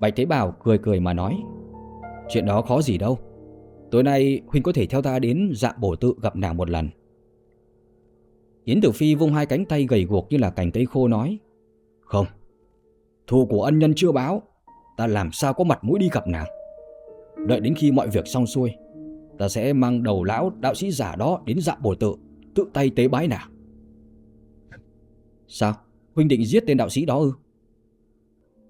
Bạch Thế Bảo cười cười mà nói, Chuyện đó khó gì đâu. Tối nay Huynh có thể theo ta đến dạ bổ tự gặp nàng một lần. Yến Tử Phi vung hai cánh tay gầy guộc như là cành cây khô nói, Không Thù của ân nhân chưa báo, Ta làm sao có mặt mũi đi gặp nàng Đợi đến khi mọi việc xong xuôi, Ta sẽ mang đầu lão đạo sĩ giả đó đến dạ bồi tự Tự tay tế bái nàng Sao? Huynh định giết tên đạo sĩ đó ư?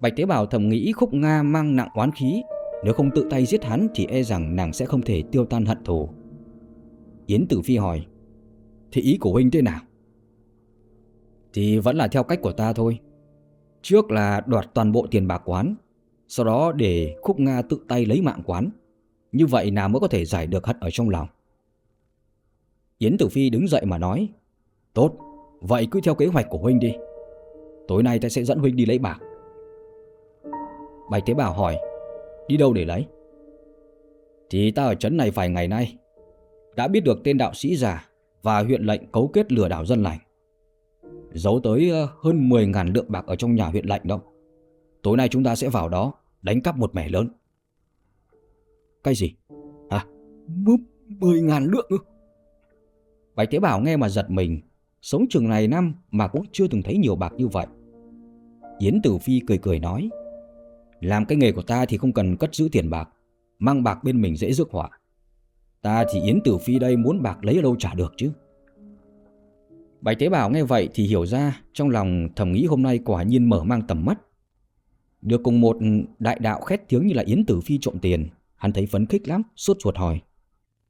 Bạch Tế bào thầm nghĩ khúc Nga mang nặng oán khí, Nếu không tự tay giết hắn thì e rằng nàng sẽ không thể tiêu tan hận thù Yến Tử Phi hỏi, Thì ý của Huynh thế nào? Thì vẫn là theo cách của ta thôi Trước là đoạt toàn bộ tiền bạc quán Sau đó để khúc Nga tự tay lấy mạng quán. Như vậy nào mới có thể giải được hận ở trong lòng? Yến Tử Phi đứng dậy mà nói Tốt, vậy cứ theo kế hoạch của Huynh đi. Tối nay ta sẽ dẫn Huynh đi lấy bạc. Bạch Thế Bảo hỏi Đi đâu để lấy? Thì ta ở trấn này vài ngày nay Đã biết được tên đạo sĩ già Và huyện lệnh cấu kết lừa đảo dân lành. Giấu tới ờ, hơn 10.000 lượng bạc ở trong nhà huyện lệnh đó. Tối nay chúng ta sẽ vào đó Đánh cắp một mẻ lớn. Cái gì? Hả? 10.000 lượng ư? Bạch Thế Bảo nghe mà giật mình. Sống trường này năm mà cũng chưa từng thấy nhiều bạc như vậy. Yến Tử Phi cười cười nói làm cái nghề của ta thì không cần cất giữ tiền bạc Mang bạc bên mình dễ rước họa. Ta thì Yến Tử Phi đây muốn bạc lấy ở đâu trả được chứ Bạch Tế Bảo nghe vậy thì hiểu ra Trong lòng thầm nghĩ hôm nay quả nhiên mở mang tầm mắt. Được cùng một đại đạo khét tiếng như là Yến Tử Phi trộm tiền Hắn thấy phấn khích lắm, suốt ruột hỏi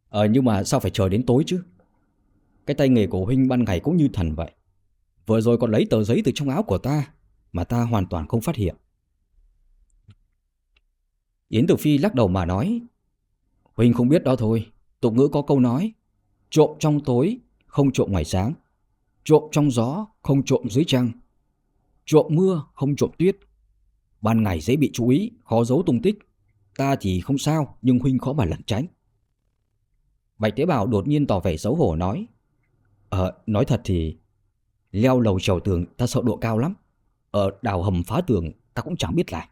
Ờ nhưng mà sao phải chờ đến tối chứ? Cái tay nghề của Huynh ban ngày cũng như thần vậy. Vừa rồi còn lấy tờ giấy từ trong áo của ta Mà ta hoàn toàn không phát hiện. Yến Tử Phi lắc đầu mà nói Huynh không biết đó thôi Tục ngữ có câu nói Trộm trong tối không trộm ngoài sáng. Trộm trong gió, không trộm dưới trăng. Trộm mưa, không trộm tuyết. Ban ngày dễ bị chú ý, Khó giấu tung tích. Ta thì không sao, nhưng Huynh khó mà lẩn tránh. Bạch Tế bào đột nhiên tỏ vẻ xấu hổ nói Ờ nói thật thì Leo lầu trèo tường ta sợ độ cao lắm. Ở đào hầm phá tường ta cũng chẳng biết là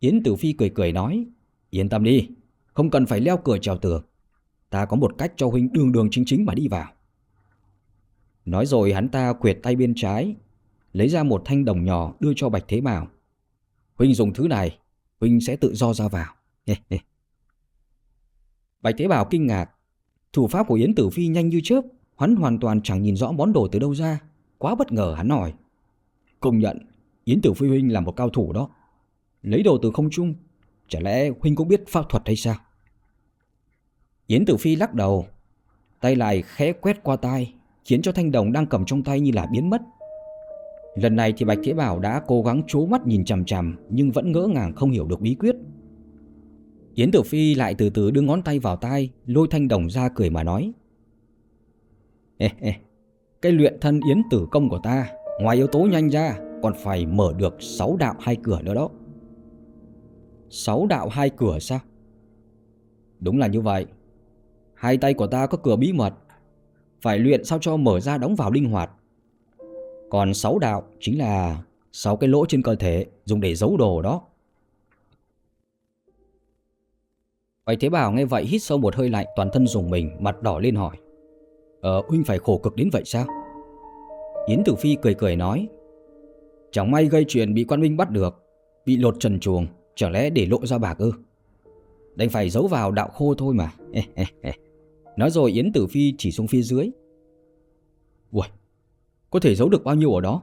Yến Tử Phi cười cười nói, Yên tâm đi, Không cần phải leo cửa trèo tường. Ta có một cách cho huynh đường đường chính chính mà đi vào. Nói rồi hắn ta quyệt tay bên trái, Lấy ra một thanh đồng nhỏ đưa cho Bạch Thế Bảo. Huynh dùng thứ này, Huynh sẽ tự do ra vào. Bạch Thế Bảo kinh ngạc. Thủ pháp của Yến Tử Phi nhanh như chớp, Hắn hoàn toàn chẳng nhìn rõ món đồ từ đâu ra, Quá bất ngờ hắn hỏi. Công nhận, Yến Tử Phi Huynh là một cao thủ đó. Lấy đồ từ không trung, Chả lẽ Huynh cũng biết pháp thuật hay sao? Yến Tử Phi lắc đầu, Tay lại khẽ quét qua tay Khiến cho thanh đồng đang cầm trong tay như là biến mất Lần này thì Bạch Thế Bảo đã cố gắng trố mắt nhìn chằm chằm Nhưng vẫn ngỡ ngàng không hiểu được bí quyết Yến Tử Phi lại từ từ đưa ngón tay vào tay Lôi thanh đồng ra cười mà nói Ê, ê, Cái luyện thân Yến Tử Công của ta Ngoài yếu tố nhanh ra Còn phải mở được 6 đạo hai cửa nữa đó Sáu đạo hai cửa sao? Đúng là như vậy. Hai tay của ta có cửa bí mật. Phải luyện sao cho mở ra đóng vào linh hoạt. Còn sáu đạo chính là sáu cái lỗ trên cơ thể dùng để giấu đồ đó. Bạch Thế Bảo nghe vậy hít sâu một hơi lạnh toàn thân dùng mình mặt đỏ lên hỏi. Ờ huynh phải khổ cực đến vậy sao? Yến Tử Phi cười cười nói. Chẳng may gây chuyện bị quan binh bắt được, bị lột trần chuồng Chẳng lẽ để lộ ra bạc ư Đành phải giấu vào đạo khô thôi mà Nói rồi Yến Tử Phi chỉ xuống phía dưới. Uầy, Có thể giấu được bao nhiêu ở đó?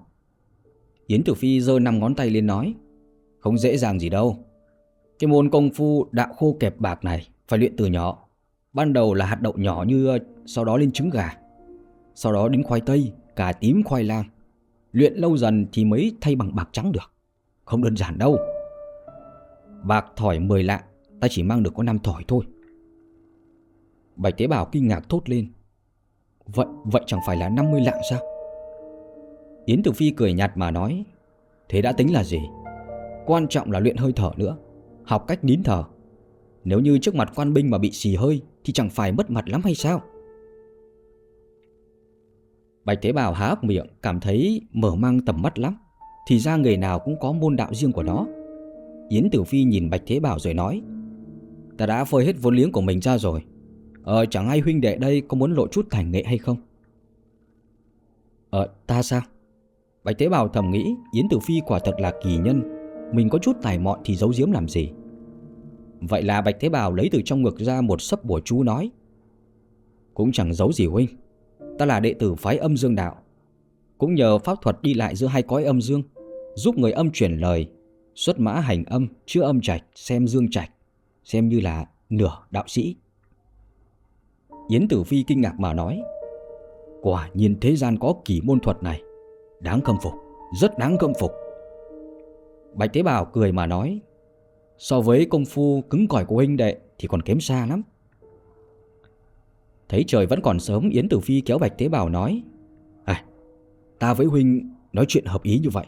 Yến Tử Phi giơ năm ngón tay lên nói Không dễ dàng gì đâu. Cái môn công phu đạo khô kẹp bạc này Phải luyện từ nhỏ. Ban đầu là hạt đậu nhỏ như ờ, Sau đó lên trứng gà. Sau đó đến khoai tây, cà tím khoai lang. Luyện lâu dần thì mới thay bằng bạc trắng được. Không đơn giản đâu. Bạc thỏi 10 lạng Ta chỉ mang được có 5 thỏi thôi. Bạch tế bào kinh ngạc thốt lên. Vậy vậy chẳng phải là 50 lạng sao? Yến Tử Phi cười nhạt mà nói, Thế đã tính là gì? Quan trọng là luyện hơi thở nữa, Học cách nín thở. Nếu như trước mặt quan binh mà bị xì hơi Thì chẳng phải mất mặt lắm hay sao? Bạch tế Bảo há ốc miệng, Cảm thấy mở mang tầm mắt lắm, Thì ra người nào cũng có môn đạo riêng của nó. Yến Tử Phi nhìn Bạch Thế Bảo rồi nói, Ta đã phơi hết vốn liếng của mình ra rồi Ờ chẳng hay huynh đệ đây có muốn lộ chút tài nghệ hay không? Ờ ta sao? Bạch tế bào thầm nghĩ, Yến Tử Phi quả thật là kỳ nhân. Mình có chút tài mọn thì giấu giếm làm gì? Vậy là Bạch tế bào lấy từ trong ngực ra một sấp bùa chú nói, Cũng chẳng giấu gì huynh. Ta là đệ tử phái âm dương đạo. Cũng nhờ pháp thuật đi lại giữa hai cõi âm dương, Giúp người âm chuyển lời, Xuất mã hành âm Chữa âm trạch, Xem dương trạch, Xem như là nửa đạo sĩ. Yến Tử Phi kinh ngạc mà nói, Quả nhiên thế gian có kỳ môn thuật này, Đáng khâm phục, Rất đáng khâm phục. Bạch Tế Bảo cười mà nói, So với công phu cứng cỏi của huynh đệ Thì còn kém xa lắm. Thấy trời vẫn còn sớm, Yến Tử Phi kéo Bạch Tế Bảo nói À Ta với huynh nói chuyện hợp ý như vậy.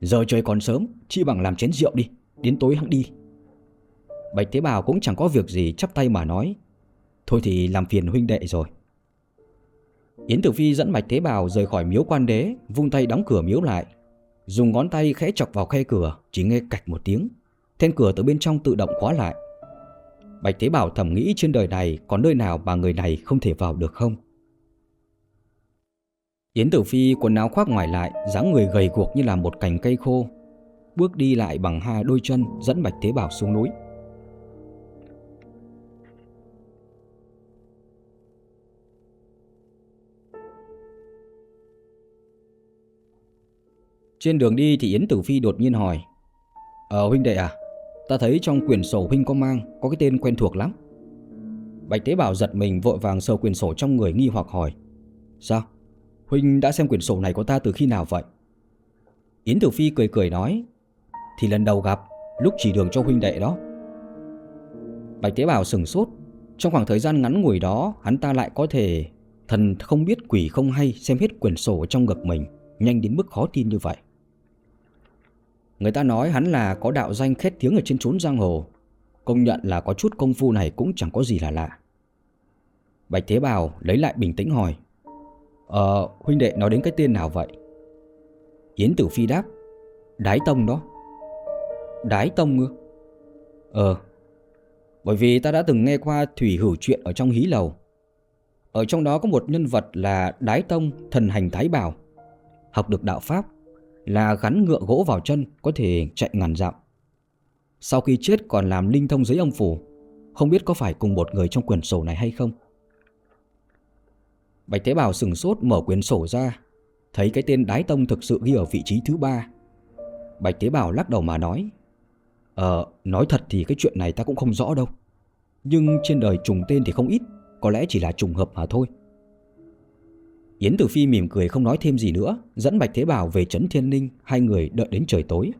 Giờ trời còn sớm, Chi bằng làm chén rượu đi, Đến tối hẵng đi. Bạch Tế Bảo cũng chẳng có việc gì chắp tay mà nói Thôi thì làm phiền huynh đệ rồi. Yến Tử Phi dẫn Bạch Tế Bào rời khỏi miếu quan đế, Vung tay đóng cửa miếu lại. Dùng ngón tay khẽ chọc vào khe cửa, Chỉ nghe cạch một tiếng. Then cửa từ bên trong tự động khóa lại. Bạch Tế Bảo thầm nghĩ trên đời này Còn nơi nào mà người này không thể vào được không? Yến Tử Phi quần áo khoác ngoài lại, dáng người gầy guộc như là một cành cây khô. Bước đi lại bằng hai đôi chân, Dẫn Bạch Tế Bảo xuống núi. Trên đường đi thì Yến Tử Phi đột nhiên hỏi Ờ huynh đệ à Ta thấy trong quyển sổ huynh có mang, Có cái tên quen thuộc lắm. Bạch Tế Bảo giật mình vội vàng sờ quyển sổ trong người nghi hoặc hỏi, Sao? Huynh đã xem quyển sổ này của ta từ khi nào vậy? Yến Tử Phi cười cười nói, Thì lần đầu gặp, Lúc chỉ đường cho huynh đệ đó. Bạch Tế Bảo sừng sốt, Trong khoảng thời gian ngắn ngủi đó, Hắn ta lại có thể Thần không biết quỷ không hay Xem hết quyển sổ trong ngực mình, Nhanh đến mức khó tin như vậy. Người ta nói hắn là có đạo danh khét tiếng ở trên chốn giang hồ. Công nhận là có chút công phu này cũng chẳng có gì là lạ. Bạch Thế Bào lấy lại bình tĩnh hỏi Ờ huynh đệ nói đến cái tên nào vậy? Yến Tử Phi đáp, Đái Tông đó. Đái Tông ư? Ờ. Bởi vì ta đã từng nghe qua Thủy Hửu chuyện ở trong hí lầu. Ở trong đó có một nhân vật là Đái Tông Thần Hành Thái Bảo, Học được đạo Pháp là gắn ngựa gỗ vào chân có thể chạy ngàn dặm. Sau khi chết còn làm linh thông dưới âm phủ, không biết có phải cùng một người trong quyển sổ này hay không. Bạch Thế Bảo sừng sốt mở quyển sổ ra, thấy cái tên Đái Tông thực sự ghi ở vị trí thứ ba. Bạch Thế Bảo lắc đầu mà nói, Ờ, nói thật thì cái chuyện này ta cũng không rõ đâu. Nhưng trên đời trùng tên thì không ít, có lẽ chỉ là trùng hợp mà thôi. Yến Tử Phi mỉm cười không nói thêm gì nữa, dẫn Bạch Thế Bảo về trấn Thiên Ninh, hai người đợi đến trời tối.